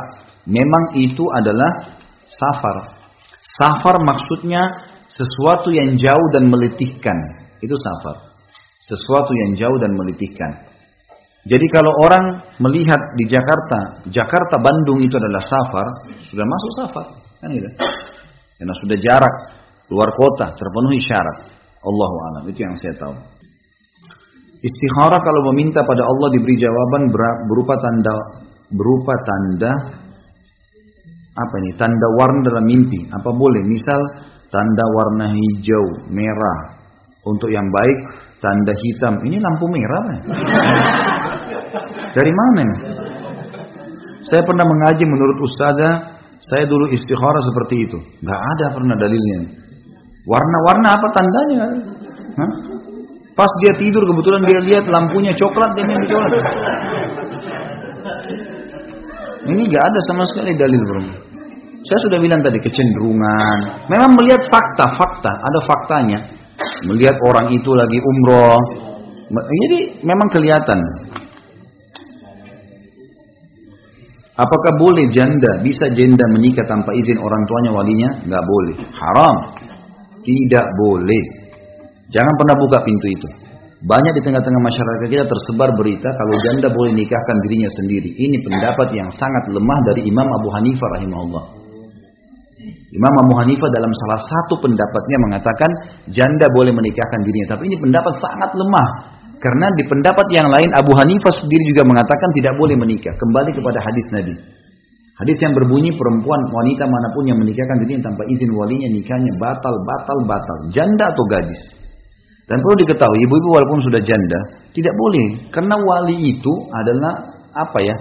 A: memang itu adalah safar. Safar maksudnya sesuatu yang jauh dan meletihkan. Itu safar sesuatu yang jauh dan melitihkan. Jadi kalau orang melihat di Jakarta, Jakarta Bandung itu adalah safar, sudah masuk safar, kan gitu. Karena sudah jarak luar kota terpenuhi syarat. Allahu alam itu yang saya tahu. Istikharah kalau meminta pada Allah diberi jawaban berupa tanda berupa tanda apa ini? Tanda warna dalam mimpi. Apa boleh? Misal tanda warna hijau, merah untuk yang baik, tanda hitam. Ini lampu merah. Man. Dari mana nih? Saya pernah mengaji menurut ustazah, saya dulu istikharah seperti itu. Gak ada pernah dalilnya. Warna-warna apa tandanya? Hah? Pas dia tidur kebetulan dia lihat lampunya coklat dia main coklat. Ini gak ada sama sekali dalil bro. Saya sudah bilang tadi kecenderungan. Memang melihat fakta, fakta, ada faktanya melihat orang itu lagi umroh. Jadi memang kelihatan. Apakah boleh janda, bisa janda menikah tanpa izin orang tuanya walinya? Nggak boleh. Haram. Tidak boleh. Jangan pernah buka pintu itu. Banyak di tengah-tengah masyarakat kita tersebar berita kalau janda boleh nikahkan dirinya sendiri. Ini pendapat yang sangat lemah dari Imam Abu Hanifah rahimahullah. Imam Abu Hanifah dalam salah satu pendapatnya mengatakan janda boleh menikahkan dirinya. Tapi ini pendapat sangat lemah. Karena di pendapat yang lain Abu Hanifah sendiri juga mengatakan tidak boleh menikah. Kembali kepada hadis Nabi. Hadis yang berbunyi perempuan wanita mana pun yang menikahkan dirinya tanpa izin walinya nikahnya batal, batal, batal. Janda atau gadis. Dan perlu diketahui ibu-ibu walaupun sudah janda tidak boleh. Karena wali itu adalah apa ya?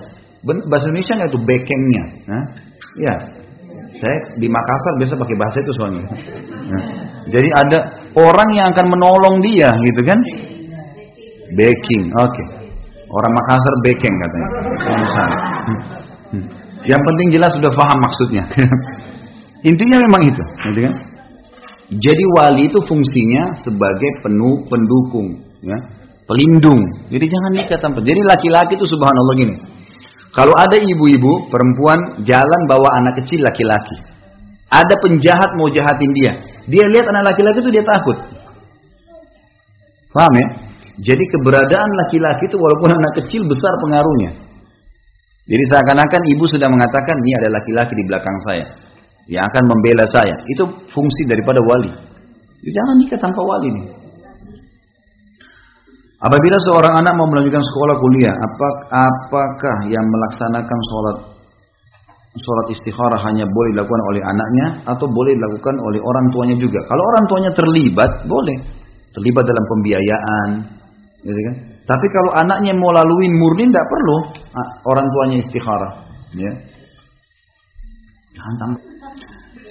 A: Bahasa Indonesia itu bekengnya. Nah, ya, saya di Makassar biasa pakai bahasa itu soalnya. Nah, jadi ada orang yang akan menolong dia gitu kan? Backing, oke. Okay. Orang Makassar backing katanya. Hmm. Yang penting jelas sudah paham maksudnya. Intinya memang itu, gitu kan? Jadi wali itu fungsinya sebagai penuh pendukung, ya, pelindung. Jadi jangan nikah tanpa. Jadi laki-laki itu subhanallah gini. Kalau ada ibu-ibu perempuan jalan bawa anak kecil laki-laki. Ada penjahat mau jahatin dia. Dia lihat anak laki-laki itu dia takut. Paham ya? Jadi keberadaan laki-laki itu walaupun anak kecil besar pengaruhnya. Jadi seakan-akan ibu sudah mengatakan ini ada laki-laki di belakang saya yang akan membela saya. Itu fungsi daripada wali. Jadi jangan nikah tanpa wali nih. Apabila seorang anak mau melanjutkan sekolah kuliah, apakah yang melaksanakan sholat sholat istikharah hanya boleh dilakukan oleh anaknya atau boleh dilakukan oleh orang tuanya juga? Kalau orang tuanya terlibat, boleh terlibat dalam pembiayaan, gitu kan? Tapi kalau anaknya mau laluin murni, tidak perlu orang tuanya istikharah. Ya. Jangan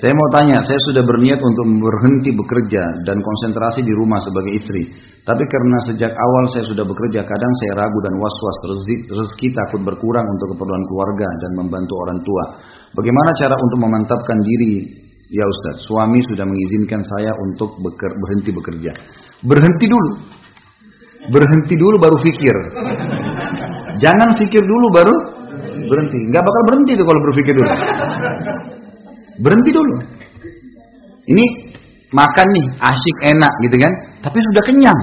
A: Saya mau tanya, saya sudah berniat untuk berhenti bekerja dan konsentrasi di rumah sebagai istri. Tapi karena sejak awal saya sudah bekerja, kadang saya ragu dan was-was rezeki, takut berkurang untuk keperluan keluarga dan membantu orang tua. Bagaimana cara untuk memantapkan diri? Ya Ustaz, suami sudah mengizinkan saya untuk beker, berhenti bekerja. Berhenti dulu. Berhenti dulu baru pikir. Jangan pikir dulu baru berhenti. Nggak bakal berhenti tuh kalau berpikir dulu. Berhenti dulu. Ini makan nih, asyik enak gitu kan. Tapi sudah kenyang.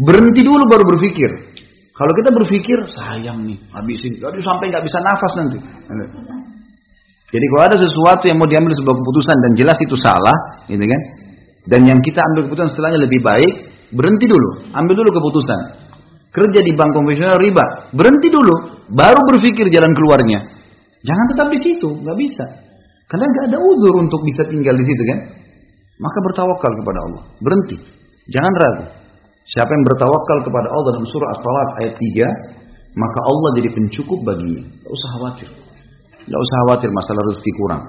A: Berhenti dulu baru berpikir. Kalau kita berpikir, sayang nih, habisin. Jadi sampai nggak bisa nafas nanti. Jadi kalau ada sesuatu yang mau diambil sebuah keputusan dan jelas itu salah, gitu kan? Dan yang kita ambil keputusan setelahnya lebih baik, berhenti dulu, ambil dulu keputusan. Kerja di bank konvensional riba, berhenti dulu, baru berpikir jalan keluarnya. Jangan tetap di situ, nggak bisa. Karena nggak ada uzur untuk bisa tinggal di situ kan. Maka bertawakal kepada Allah, berhenti. Jangan ragu. Siapa yang bertawakal kepada Allah dalam surah As-Salat ayat 3, maka Allah jadi pencukup baginya. Tidak usah khawatir. Tidak usah khawatir masalah rezeki kurang.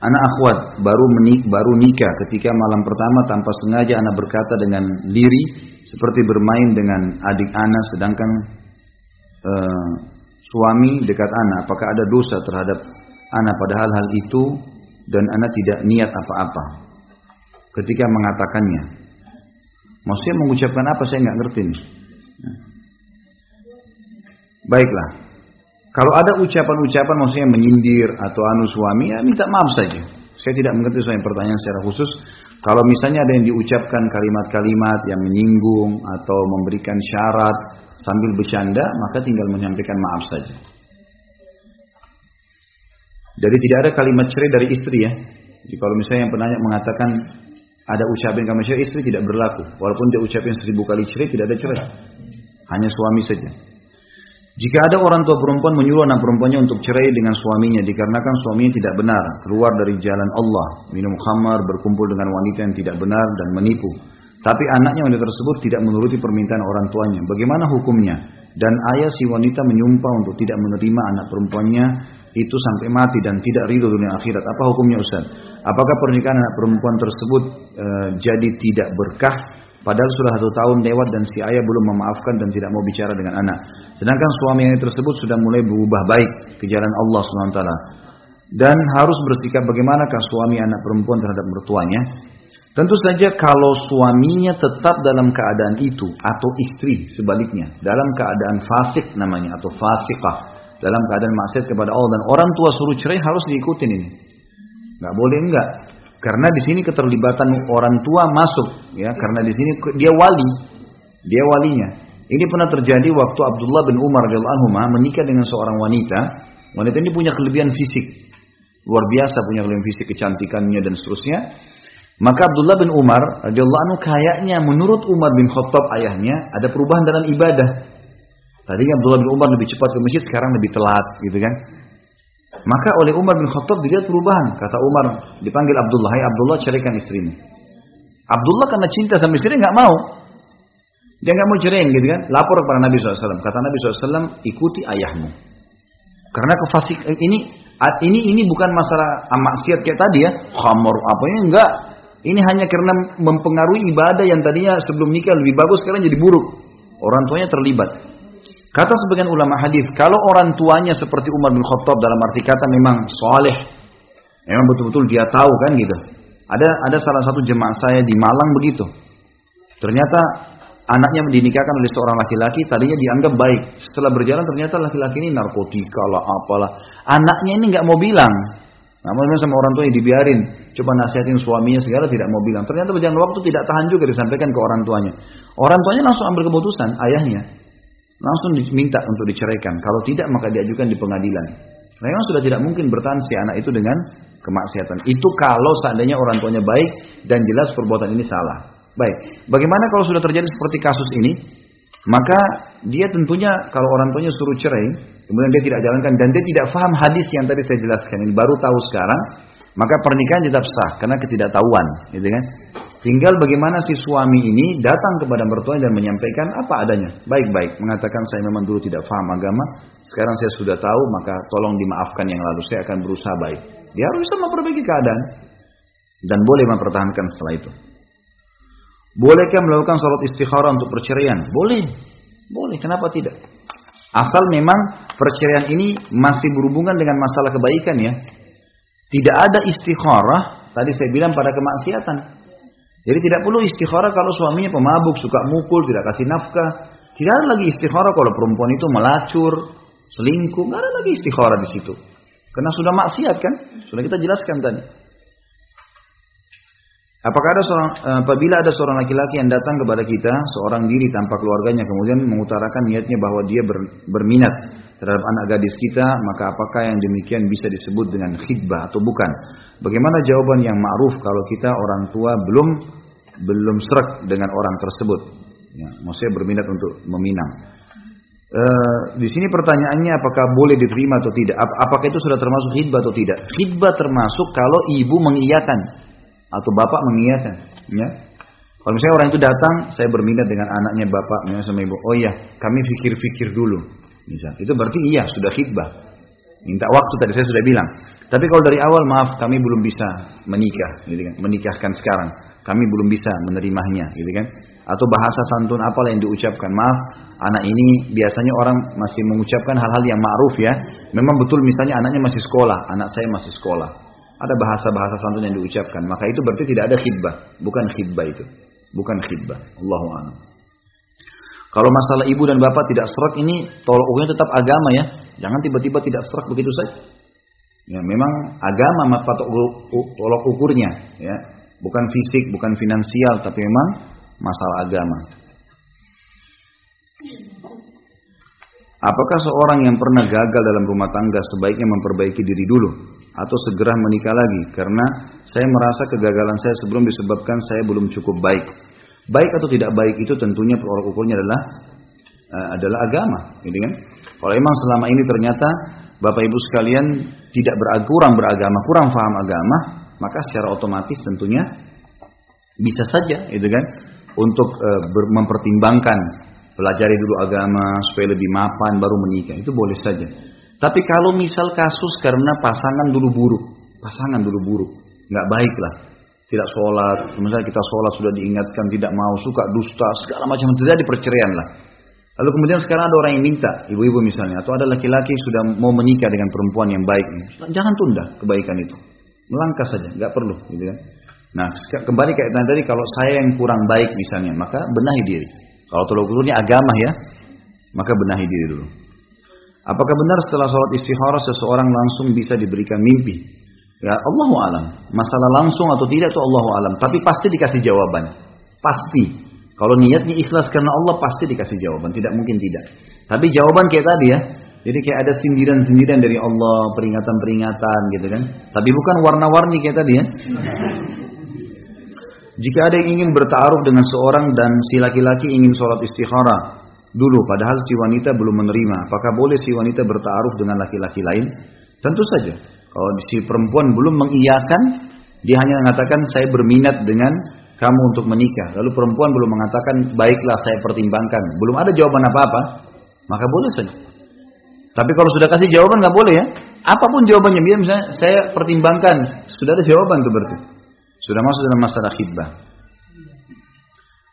A: Anak akhwat baru menik, baru nikah ketika malam pertama tanpa sengaja anak berkata dengan liri seperti bermain dengan adik anak sedangkan uh, suami dekat anak apakah ada dosa terhadap anak? Padahal hal itu dan anak tidak niat apa-apa. Ketika mengatakannya. Maksudnya mengucapkan apa saya nggak ngerti nih. Baiklah. Kalau ada ucapan-ucapan maksudnya menyindir atau anu suami, ya minta maaf saja. Saya tidak mengerti soal pertanyaan secara khusus. Kalau misalnya ada yang diucapkan kalimat-kalimat yang menyinggung atau memberikan syarat sambil bercanda, maka tinggal menyampaikan maaf saja. Jadi tidak ada kalimat cerai dari istri ya. Jadi kalau misalnya yang penanya mengatakan ada ucapan kalimat cerai, istri tidak berlaku. Walaupun dia ucapin seribu kali cerai, tidak ada cerai. Hanya suami saja. Jika ada orang tua perempuan menyuruh anak perempuannya untuk cerai dengan suaminya dikarenakan suaminya tidak benar, keluar dari jalan Allah, minum khamar, berkumpul dengan wanita yang tidak benar dan menipu. Tapi anaknya wanita tersebut tidak menuruti permintaan orang tuanya. Bagaimana hukumnya? Dan ayah si wanita menyumpah untuk tidak menerima anak perempuannya itu sampai mati dan tidak ridho dunia akhirat. Apa hukumnya Ustaz? Apakah pernikahan anak perempuan tersebut e, jadi tidak berkah Padahal sudah satu tahun lewat dan si ayah belum memaafkan dan tidak mau bicara dengan anak. Sedangkan suami yang tersebut sudah mulai berubah baik ke jalan Allah SWT. Dan harus bersikap bagaimanakah suami anak perempuan terhadap mertuanya. Tentu saja kalau suaminya tetap dalam keadaan itu atau istri sebaliknya. Dalam keadaan fasik namanya atau fasikah. Dalam keadaan maksiat kepada Allah dan orang tua suruh cerai harus diikutin ini. Gak boleh enggak. Karena di sini keterlibatan orang tua masuk, ya. Karena di sini dia wali, dia walinya. Ini pernah terjadi waktu Abdullah bin Umar radhiyallahu anhu menikah dengan seorang wanita. Wanita ini punya kelebihan fisik, luar biasa punya kelebihan fisik, kecantikannya dan seterusnya. Maka Abdullah bin Umar radhiyallahu anhu kayaknya menurut Umar bin Khattab ayahnya ada perubahan dalam ibadah. Tadinya Abdullah bin Umar lebih cepat ke masjid, sekarang lebih telat, gitu kan? Maka oleh Umar bin Khattab dilihat perubahan. Kata Umar, dipanggil Abdullah, hai Abdullah ceraikan istrimu. Abdullah karena cinta sama istri nggak mau. Dia nggak mau cerai gitu kan. Lapor kepada Nabi SAW. Kata Nabi SAW, ikuti ayahmu. Karena kefasik ini ini ini bukan masalah maksiat kayak tadi ya, khamar apanya enggak. Ini hanya karena mempengaruhi ibadah yang tadinya sebelum nikah lebih bagus sekarang jadi buruk. Orang tuanya terlibat. Kata sebagian ulama hadis, kalau orang tuanya seperti Umar bin Khattab dalam arti kata memang soleh, memang betul-betul dia tahu kan gitu. Ada ada salah satu jemaah saya di Malang begitu. Ternyata anaknya dinikahkan oleh seorang laki-laki, tadinya dianggap baik. Setelah berjalan ternyata laki-laki ini narkotika lah, apalah. Anaknya ini nggak mau bilang. Namun sama orang tua yang dibiarin, coba nasihatin suaminya segala tidak mau bilang. Ternyata berjalan waktu tidak tahan juga disampaikan ke orang tuanya. Orang tuanya langsung ambil keputusan, ayahnya. langsung diminta untuk diceraikan. Kalau tidak maka diajukan di pengadilan. Memang sudah tidak mungkin bertahan si anak itu dengan kemaksiatan. Itu kalau seandainya orang tuanya baik dan jelas perbuatan ini salah. Baik, bagaimana kalau sudah terjadi seperti kasus ini? Maka dia tentunya kalau orang tuanya suruh cerai, kemudian dia tidak jalankan dan dia tidak faham hadis yang tadi saya jelaskan ini baru tahu sekarang, maka pernikahan tetap sah karena ketidaktahuan, gitu kan? Tinggal bagaimana si suami ini datang kepada mertua dan menyampaikan apa adanya. Baik-baik, mengatakan saya memang dulu tidak faham agama, sekarang saya sudah tahu, maka tolong dimaafkan yang lalu, saya akan berusaha baik. Dia harus bisa memperbaiki keadaan. Dan boleh mempertahankan setelah itu. Bolehkah melakukan sholat istikharah untuk perceraian? Boleh. Boleh, kenapa tidak? Asal memang perceraian ini masih berhubungan dengan masalah kebaikan ya. Tidak ada istikharah, tadi saya bilang pada kemaksiatan. Jadi tidak perlu istikharah kalau suaminya pemabuk, suka mukul, tidak kasih nafkah. Tidak ada lagi istikharah kalau perempuan itu melacur, selingkuh, nggak ada lagi istikharah di situ. Karena sudah maksiat kan? Sudah kita jelaskan tadi. Apakah ada seorang eh, apabila ada seorang laki-laki yang datang kepada kita seorang diri tanpa keluarganya kemudian mengutarakan niatnya bahwa dia ber, berminat terhadap anak gadis kita maka apakah yang demikian bisa disebut dengan khidbah atau bukan? Bagaimana jawaban yang ma'ruf kalau kita orang tua belum belum serak dengan orang tersebut? Ya, maksudnya berminat untuk meminang. E, di sini pertanyaannya apakah boleh diterima atau tidak? Apakah itu sudah termasuk khidbah atau tidak? Khidbah termasuk kalau ibu mengiyakan atau bapak mengiyakan, ya. Kalau misalnya orang itu datang, saya berminat dengan anaknya bapak, misalnya sama ibu. Oh iya, kami pikir-pikir dulu. Misal, itu berarti iya sudah khidbah. Minta waktu tadi saya sudah bilang. Tapi kalau dari awal maaf kami belum bisa menikah, gitu kan? Menikahkan sekarang, kami belum bisa menerimanya, gitu kan? Atau bahasa santun apa yang diucapkan? Maaf, anak ini biasanya orang masih mengucapkan hal-hal yang ma'ruf ya. Memang betul misalnya anaknya masih sekolah, anak saya masih sekolah. Ada bahasa-bahasa santun yang diucapkan. Maka itu berarti tidak ada khidbah. Bukan khidbah itu. Bukan khidbah. Allahu a'lam. Kalau masalah ibu dan bapak tidak serak ini tolok ukurnya tetap agama ya. Jangan tiba-tiba tidak serak begitu saja. Ya, memang agama tolok ukurnya ya. Bukan fisik, bukan finansial, tapi memang masalah agama. Apakah seorang yang pernah gagal dalam rumah tangga sebaiknya memperbaiki diri dulu atau segera menikah lagi karena saya merasa kegagalan saya sebelum disebabkan saya belum cukup baik. Baik atau tidak baik itu tentunya tolak ukurnya adalah uh, adalah agama, gitu kan? Kalau memang selama ini ternyata Bapak Ibu sekalian tidak beragama, beragama, kurang paham agama, maka secara otomatis tentunya bisa saja, gitu kan? Untuk uh, mempertimbangkan pelajari dulu agama supaya lebih mapan baru menikah, itu boleh saja. Tapi kalau misal kasus karena pasangan dulu buruk, pasangan dulu buruk, nggak baik lah, tidak sholat, misalnya kita sholat sudah diingatkan tidak mau, suka dusta, segala macam terjadi perceraian lah. Lalu kemudian sekarang ada orang yang minta, ibu-ibu misalnya, atau ada laki-laki sudah mau menikah dengan perempuan yang baik, jangan tunda kebaikan itu, melangkah saja, nggak perlu, gitu kan? Nah, kembali kayak tadi kalau saya yang kurang baik misalnya, maka benahi diri. Kalau tolong agama ya, maka benahi diri dulu. Apakah benar setelah sholat istikharah seseorang langsung bisa diberikan mimpi? Ya Allah alam. Masalah langsung atau tidak itu Allah alam. Tapi pasti dikasih jawaban. Pasti. Kalau niatnya ikhlas karena Allah pasti dikasih jawaban. Tidak mungkin tidak. Tapi jawaban kayak tadi ya. Jadi kayak ada sindiran-sindiran dari Allah, peringatan-peringatan gitu kan. Tapi bukan warna-warni kayak tadi ya. Jika ada yang ingin bertaruh dengan seorang dan si laki-laki ingin sholat istikharah, dulu padahal si wanita belum menerima. Apakah boleh si wanita bertaruh dengan laki-laki lain? Tentu saja. Kalau si perempuan belum mengiyakan, dia hanya mengatakan saya berminat dengan kamu untuk menikah. Lalu perempuan belum mengatakan baiklah saya pertimbangkan. Belum ada jawaban apa-apa, maka boleh saja. Tapi kalau sudah kasih jawaban nggak boleh ya. Apa pun jawabannya, misalnya saya pertimbangkan, sudah ada jawaban tuh berarti. Sudah masuk dalam masalah khidbah.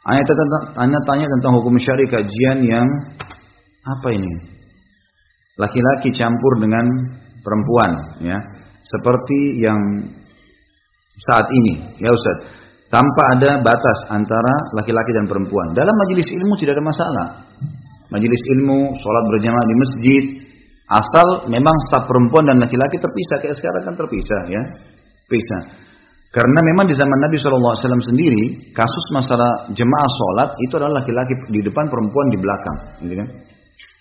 A: Anda tanya, tanya tentang hukum syari kajian yang apa ini? Laki-laki campur dengan perempuan, ya, seperti yang saat ini, ya Ustaz. Tanpa ada batas antara laki-laki dan perempuan. Dalam majelis ilmu tidak ada masalah. Majelis ilmu, sholat berjamaah di masjid, asal memang staf perempuan dan laki-laki terpisah kayak sekarang kan terpisah, ya, pisah. Karena memang di zaman Nabi SAW sendiri, kasus masalah jemaah sholat itu adalah laki-laki di depan, perempuan di belakang. Gitu kan?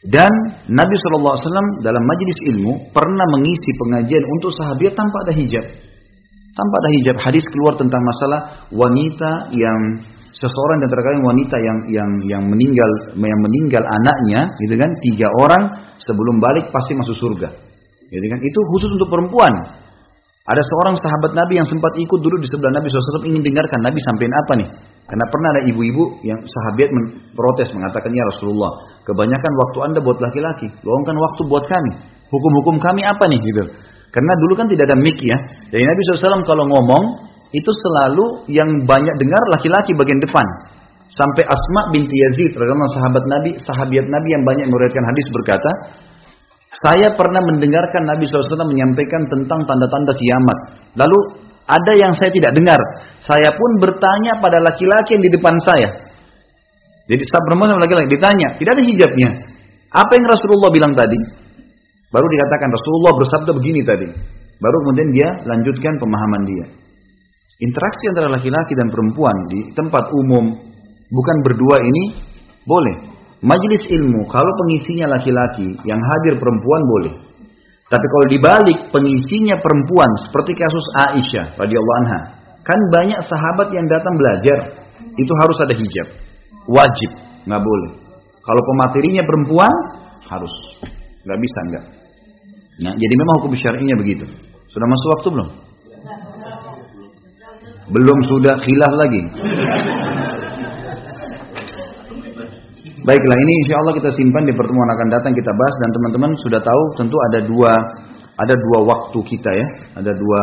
A: Dan Nabi SAW dalam majelis ilmu pernah mengisi pengajian untuk sahabat tanpa ada hijab. Tanpa ada hijab. Hadis keluar tentang masalah wanita yang seseorang dan terkadang wanita yang yang yang meninggal yang meninggal anaknya, gitu kan, tiga orang sebelum balik pasti masuk surga. Gitu kan? Itu khusus untuk perempuan. Ada seorang sahabat Nabi yang sempat ikut dulu di sebelah Nabi SAW ingin dengarkan Nabi sampaikan apa nih. Karena pernah ada ibu-ibu yang sahabat protes mengatakan ya Rasulullah, kebanyakan waktu anda buat laki-laki, luangkan waktu buat kami. Hukum-hukum kami apa nih gitu. Karena dulu kan tidak ada mic ya. Jadi Nabi SAW kalau ngomong itu selalu yang banyak dengar laki-laki bagian depan. Sampai Asma binti Yazid, sahabat Nabi, sahabat Nabi yang banyak meriwayatkan hadis berkata, saya pernah mendengarkan Nabi SAW menyampaikan tentang tanda-tanda kiamat. Lalu ada yang saya tidak dengar. Saya pun bertanya pada laki-laki yang di depan saya. Jadi saat perempuan sama laki-laki ditanya, tidak ada hijabnya. Apa yang Rasulullah bilang tadi? Baru dikatakan Rasulullah bersabda begini tadi. Baru kemudian dia lanjutkan pemahaman dia. Interaksi antara laki-laki dan perempuan di tempat umum, bukan berdua ini, boleh. Majelis ilmu, kalau pengisinya laki-laki, yang hadir perempuan boleh. Tapi kalau dibalik pengisinya perempuan seperti kasus Aisyah radhiyallahu anha, kan banyak sahabat yang datang belajar, itu harus ada hijab. Wajib, nggak boleh. Kalau pematerinya perempuan harus, nggak bisa nggak. Nah, jadi memang hukum syar'inya begitu. Sudah masuk waktu belum? Belum sudah khilaf lagi. Baiklah ini insya Allah kita simpan di pertemuan akan datang kita bahas dan teman-teman sudah tahu tentu ada dua ada dua waktu kita ya ada dua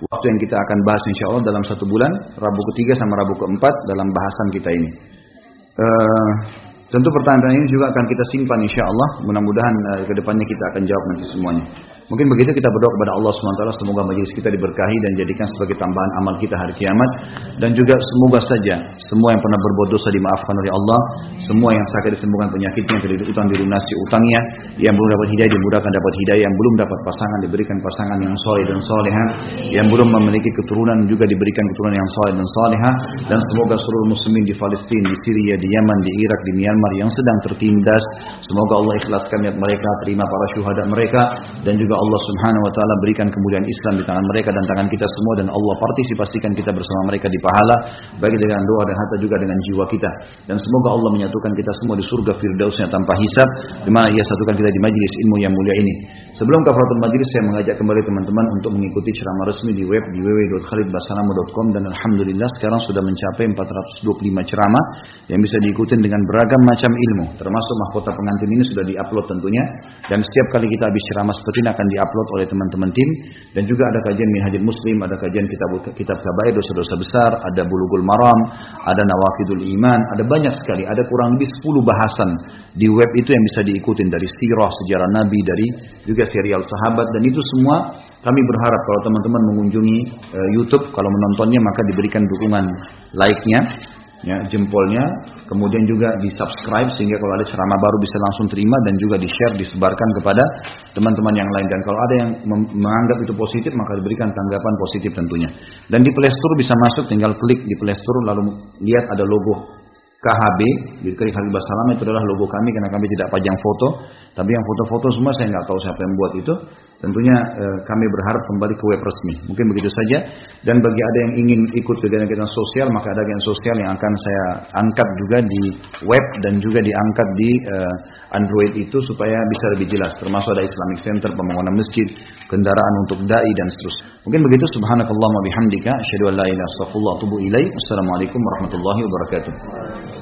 A: waktu yang kita akan bahas insya Allah dalam satu bulan Rabu ketiga sama Rabu keempat dalam bahasan kita ini. Uh, tentu pertanyaan ini juga akan kita simpan insya Allah mudah-mudahan uh, ke depannya kita akan jawab nanti semuanya. Mungkin begitu kita berdoa kepada Allah SWT semoga majelis kita diberkahi dan jadikan sebagai tambahan amal kita hari kiamat. Dan juga semoga saja semua yang pernah berbuat dosa dimaafkan oleh Allah, semua yang sakit disembuhkan penyakitnya, tidak utang dilunasi utangnya, yang belum dapat hidayah dimudahkan dapat hidayah, yang belum dapat pasangan diberikan pasangan yang soleh dan soleha, yang belum memiliki keturunan juga diberikan keturunan yang soleh dan soleha, dan semoga seluruh muslimin di Palestina, di Syria, di Yaman, di Irak, di Myanmar yang sedang tertindas, semoga Allah ikhlaskan niat mereka, terima para syuhada mereka, dan juga Allah Subhanahu wa taala berikan kemuliaan Islam di tangan mereka dan tangan kita semua dan Allah partisipasikan kita bersama mereka di pahala baik dengan doa dan harta juga dengan jiwa kita. Dan semoga Allah menyatukan kita semua di surga firdausnya tanpa hisab di mana ia satukan kita di majlis ilmu yang mulia ini. Sebelum kafaratul majlis saya mengajak kembali teman-teman untuk mengikuti ceramah resmi di web di www.khalidbasalamu.com dan alhamdulillah sekarang sudah mencapai 425 ceramah yang bisa diikuti dengan beragam macam ilmu. Termasuk mahkota pengantin ini sudah diupload tentunya. Dan setiap kali kita habis ceramah seperti ini akan diupload oleh teman-teman tim. Dan juga ada kajian minhajul muslim ada kajian kitab kitab kabair dosa-dosa besar ada bulugul maram ada nawakidul iman ada banyak sekali. Ada kurang lebih 10 bahasan di web itu yang bisa diikuti dari sirah sejarah nabi dari juga serial sahabat dan itu semua kami berharap kalau teman-teman mengunjungi uh, YouTube kalau menontonnya maka diberikan dukungan like-nya ya jempolnya kemudian juga di subscribe sehingga kalau ada ceramah baru bisa langsung terima dan juga di share disebarkan kepada teman-teman yang lain. Dan kalau ada yang menganggap itu positif maka diberikan tanggapan positif tentunya. Dan di Play Store bisa masuk tinggal klik di Play Store lalu lihat ada logo KHB di Krik Habibah Salam itu adalah logo kami karena kami tidak pajang foto. Tapi yang foto-foto semua saya nggak tahu siapa yang buat itu. Tentunya eh, kami berharap kembali ke web resmi. Mungkin begitu saja. Dan bagi ada yang ingin ikut kegiatan-kegiatan sosial maka ada kegiatan sosial yang akan saya angkat juga di web dan juga diangkat di eh, Android itu supaya bisa lebih jelas. Termasuk ada Islamic Center pembangunan masjid kendaraan untuk dai dan seterusnya. Mungkin begitu. Subhanakallahumma bihamdika. Asyhadu an la ilaha wa assalamualaikum warahmatullahi wabarakatuh